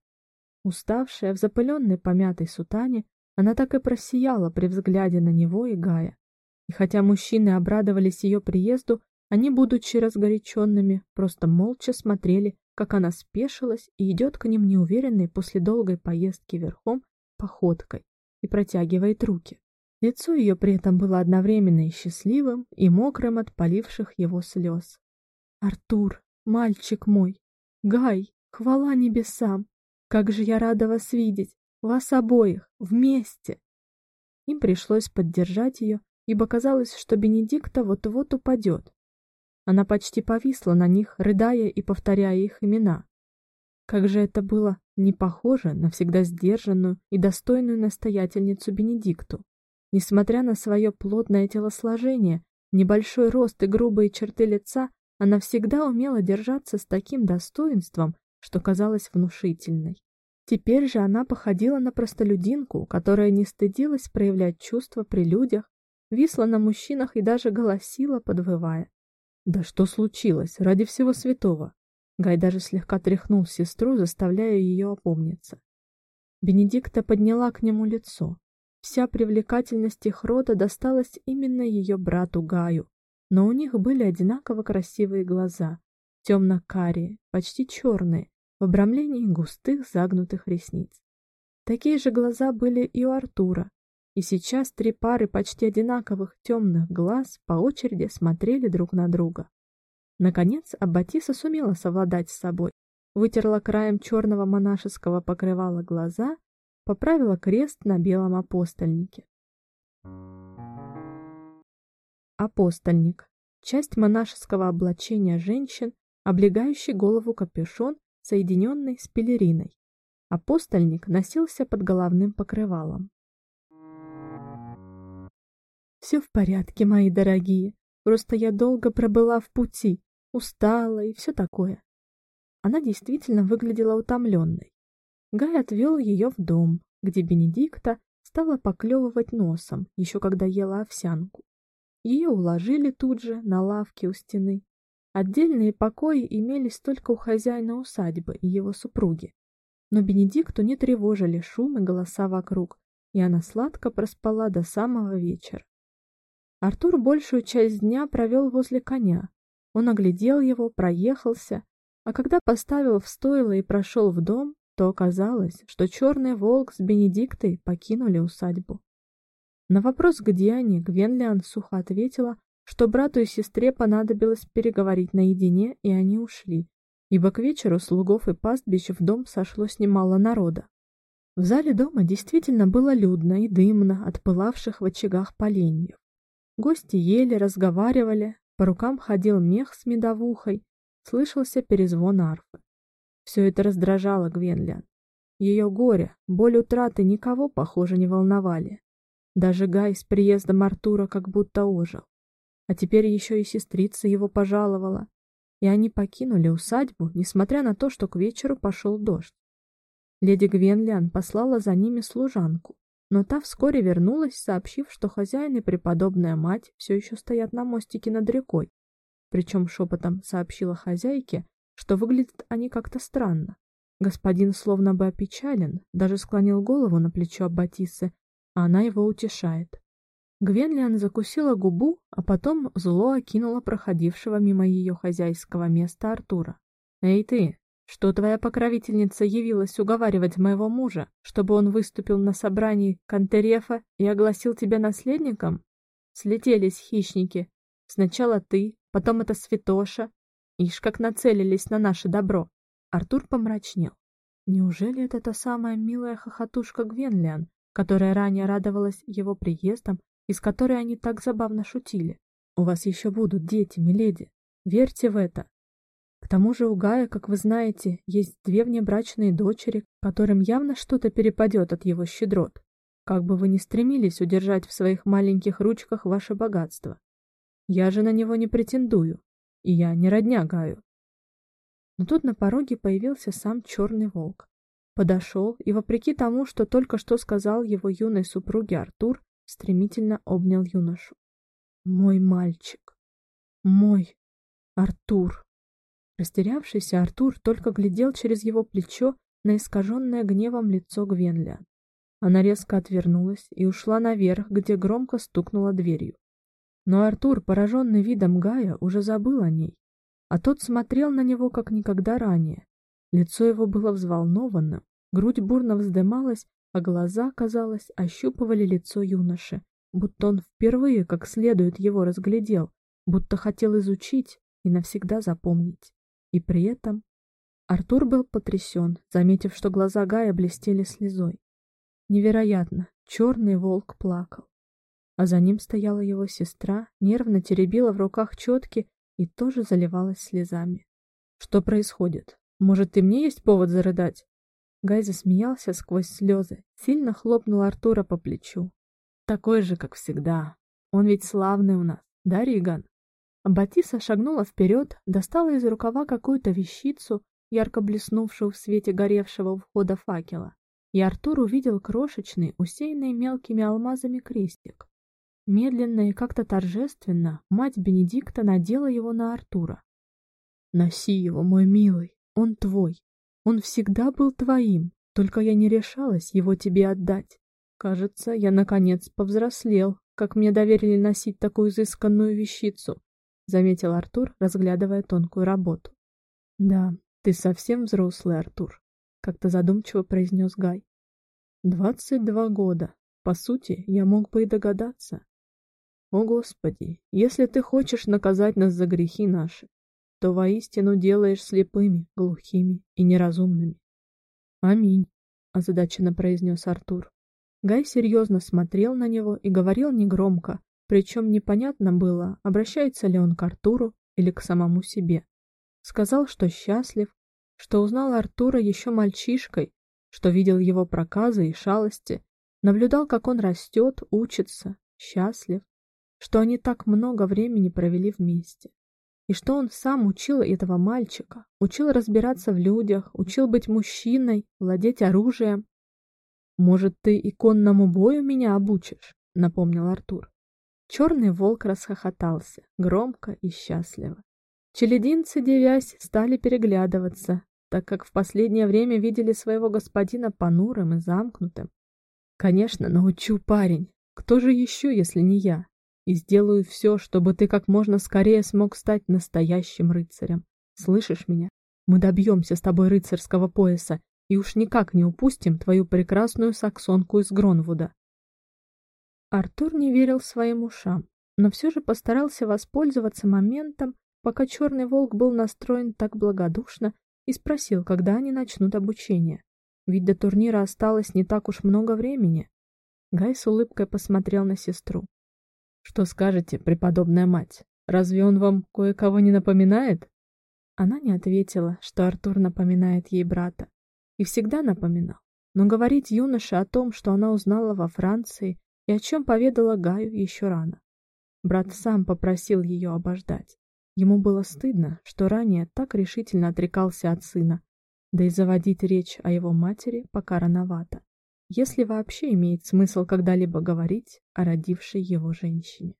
Уставшая, в запыленной помятой сутане, она так и просияла при взгляде на него и Гая. И хотя мужчины обрадовались ее приезду, Они, будучи разгоряченными, просто молча смотрели, как она спешилась и идет к ним неуверенной после долгой поездки верхом походкой и протягивает руки. Лицо ее при этом было одновременно и счастливым, и мокрым от поливших его слез. «Артур, мальчик мой! Гай, хвала небесам! Как же я рада вас видеть! Вас обоих! Вместе!» Им пришлось поддержать ее, ибо казалось, что Бенедикта вот-вот упадет. Она почти повисла на них, рыдая и повторяя их имена. Как же это было не похоже на всегда сдержанную и достойную настоятельницу Бенедикту. Несмотря на свое плотное телосложение, небольшой рост и грубые черты лица, она всегда умела держаться с таким достоинством, что казалась внушительной. Теперь же она походила на простолюдинку, которая не стыдилась проявлять чувства при людях, висла на мужчинах и даже голосила, подвывая. Да что случилось, ради всего святого? Гай даже слегка тряхнул сестру, заставляя ее опомниться. Бенедикта подняла к нему лицо. Вся привлекательность их рода досталась именно ее брату Гаю, но у них были одинаково красивые глаза, темно-карие, почти черные, в обрамлении густых загнутых ресниц. Такие же глаза были и у Артура, и сейчас три пары почти одинаковых темных глаз по очереди смотрели друг на друга. Наконец Аббатиса сумела совладать с собой, вытерла краем черного монашеского покрывала глаза поправила крест на белом апостольнике. Апостольник часть монашеского облачения женщин, облегающий голову капюшон, соединенный с пелериной. Апостольник носился под головным покрывалом. Все в порядке, мои дорогие. Просто я долго пробыла в пути, устала и все такое. Она действительно выглядела утомленной. Гай отвел ее в дом, где Бенедикта стала поклевывать носом, еще когда ела овсянку. Ее уложили тут же на лавке у стены. Отдельные покои имелись только у хозяина усадьбы и его супруги. Но Бенедикту не тревожили шум и голоса вокруг, и она сладко проспала до самого вечера. Артур большую часть дня провел возле коня. Он оглядел его, проехался, а когда поставил в стойло и прошел в дом, то оказалось, что черный волк с Бенедиктой покинули усадьбу. На вопрос, где они, Гвенлиан сухо ответила, что брату и сестре понадобилось переговорить наедине, и они ушли, ибо к вечеру слугов и пастбищ в дом сошлось немало народа. В зале дома действительно было людно и дымно от пылавших в очагах поленьев. Гости ели, разговаривали, по рукам ходил мех с медовухой, слышался перезвон арфы. Все это раздражало Гвенлян. Ее горе, боль утраты никого, похоже, не волновали. Даже Гай с приездом Артура как будто ожил. А теперь еще и сестрица его пожаловала. И они покинули усадьбу, несмотря на то, что к вечеру пошел дождь. Леди Гвенлян послала за ними служанку, но та вскоре вернулась, сообщив, что хозяин и преподобная мать все еще стоят на мостике над рекой. Причем шепотом сообщила хозяйке, что выглядят они как-то странно. Господин словно бы опечален, даже склонил голову на плечо Аббатисы, а она его утешает. Гвенлиан закусила губу, а потом зло окинула проходившего мимо ее хозяйского места Артура. «Эй ты, что твоя покровительница явилась уговаривать моего мужа, чтобы он выступил на собрании Кантерефа и огласил тебя наследником? Слетелись хищники. Сначала ты, потом это святоша, Ишь, как нацелились на наше добро. Артур помрачнел. Неужели это та самая милая хохотушка Гвенлиан, которая ранее радовалась его приездом и с которой они так забавно шутили? У вас еще будут дети, миледи. Верьте в это. К тому же у Гая, как вы знаете, есть две внебрачные дочери, которым явно что-то перепадет от его щедрот. Как бы вы ни стремились удержать в своих маленьких ручках ваше богатство. Я же на него не претендую и я не родня Гаю. Но тут на пороге появился сам черный волк. Подошел и, вопреки тому, что только что сказал его юной супруге Артур, стремительно обнял юношу. «Мой мальчик! Мой Артур!» Растерявшийся Артур только глядел через его плечо на искаженное гневом лицо Гвенля. Она резко отвернулась и ушла наверх, где громко стукнула дверью. Но Артур, пораженный видом Гая, уже забыл о ней, а тот смотрел на него как никогда ранее. Лицо его было взволнованным, грудь бурно вздымалась, а глаза, казалось, ощупывали лицо юноши, будто он впервые как следует его разглядел, будто хотел изучить и навсегда запомнить. И при этом Артур был потрясен, заметив, что глаза Гая блестели слезой. Невероятно, черный волк плакал а за ним стояла его сестра, нервно теребила в руках четки и тоже заливалась слезами. Что происходит? Может, и мне есть повод зарыдать? Гай засмеялся сквозь слезы, сильно хлопнул Артура по плечу. Такой же, как всегда. Он ведь славный у нас, да, Риган? Батиса шагнула вперед, достала из рукава какую-то вещицу, ярко блеснувшую в свете горевшего у входа факела. И Артур увидел крошечный, усеянный мелкими алмазами крестик. Медленно и как-то торжественно мать Бенедикта надела его на Артура. «Носи его, мой милый, он твой. Он всегда был твоим, только я не решалась его тебе отдать. Кажется, я, наконец, повзрослел, как мне доверили носить такую изысканную вещицу», — заметил Артур, разглядывая тонкую работу. «Да, ты совсем взрослый, Артур», — как-то задумчиво произнес Гай. «Двадцать два года. По сути, я мог бы и догадаться. О Господи, если ты хочешь наказать нас за грехи наши, то воистину делаешь слепыми, глухими и неразумными. Аминь, озадаченно произнес Артур. Гай серьезно смотрел на него и говорил негромко, причем непонятно было, обращается ли он к Артуру или к самому себе. Сказал, что счастлив, что узнал Артура еще мальчишкой, что видел его проказы и шалости, наблюдал, как он растет, учится, счастлив, что они так много времени провели вместе. И что он сам учил этого мальчика, учил разбираться в людях, учил быть мужчиной, владеть оружием. «Может, ты и конному бою меня обучишь?» — напомнил Артур. Черный волк расхохотался, громко и счастливо. Челединцы, девясь, стали переглядываться, так как в последнее время видели своего господина понурым и замкнутым. «Конечно, научу, парень. Кто же еще, если не я?» и сделаю все, чтобы ты как можно скорее смог стать настоящим рыцарем. Слышишь меня? Мы добьемся с тобой рыцарского пояса и уж никак не упустим твою прекрасную саксонку из Гронвуда. Артур не верил своим ушам, но все же постарался воспользоваться моментом, пока черный волк был настроен так благодушно, и спросил, когда они начнут обучение. Ведь до турнира осталось не так уж много времени. Гай с улыбкой посмотрел на сестру. Что скажете, преподобная мать? Разве он вам кое-кого не напоминает? Она не ответила, что Артур напоминает ей брата. И всегда напоминал. Но говорить юноше о том, что она узнала во Франции и о чем поведала Гаю еще рано. Брат сам попросил ее обождать. Ему было стыдно, что ранее так решительно отрекался от сына, да и заводить речь о его матери пока рановато если вообще имеет смысл когда-либо говорить о родившей его женщине.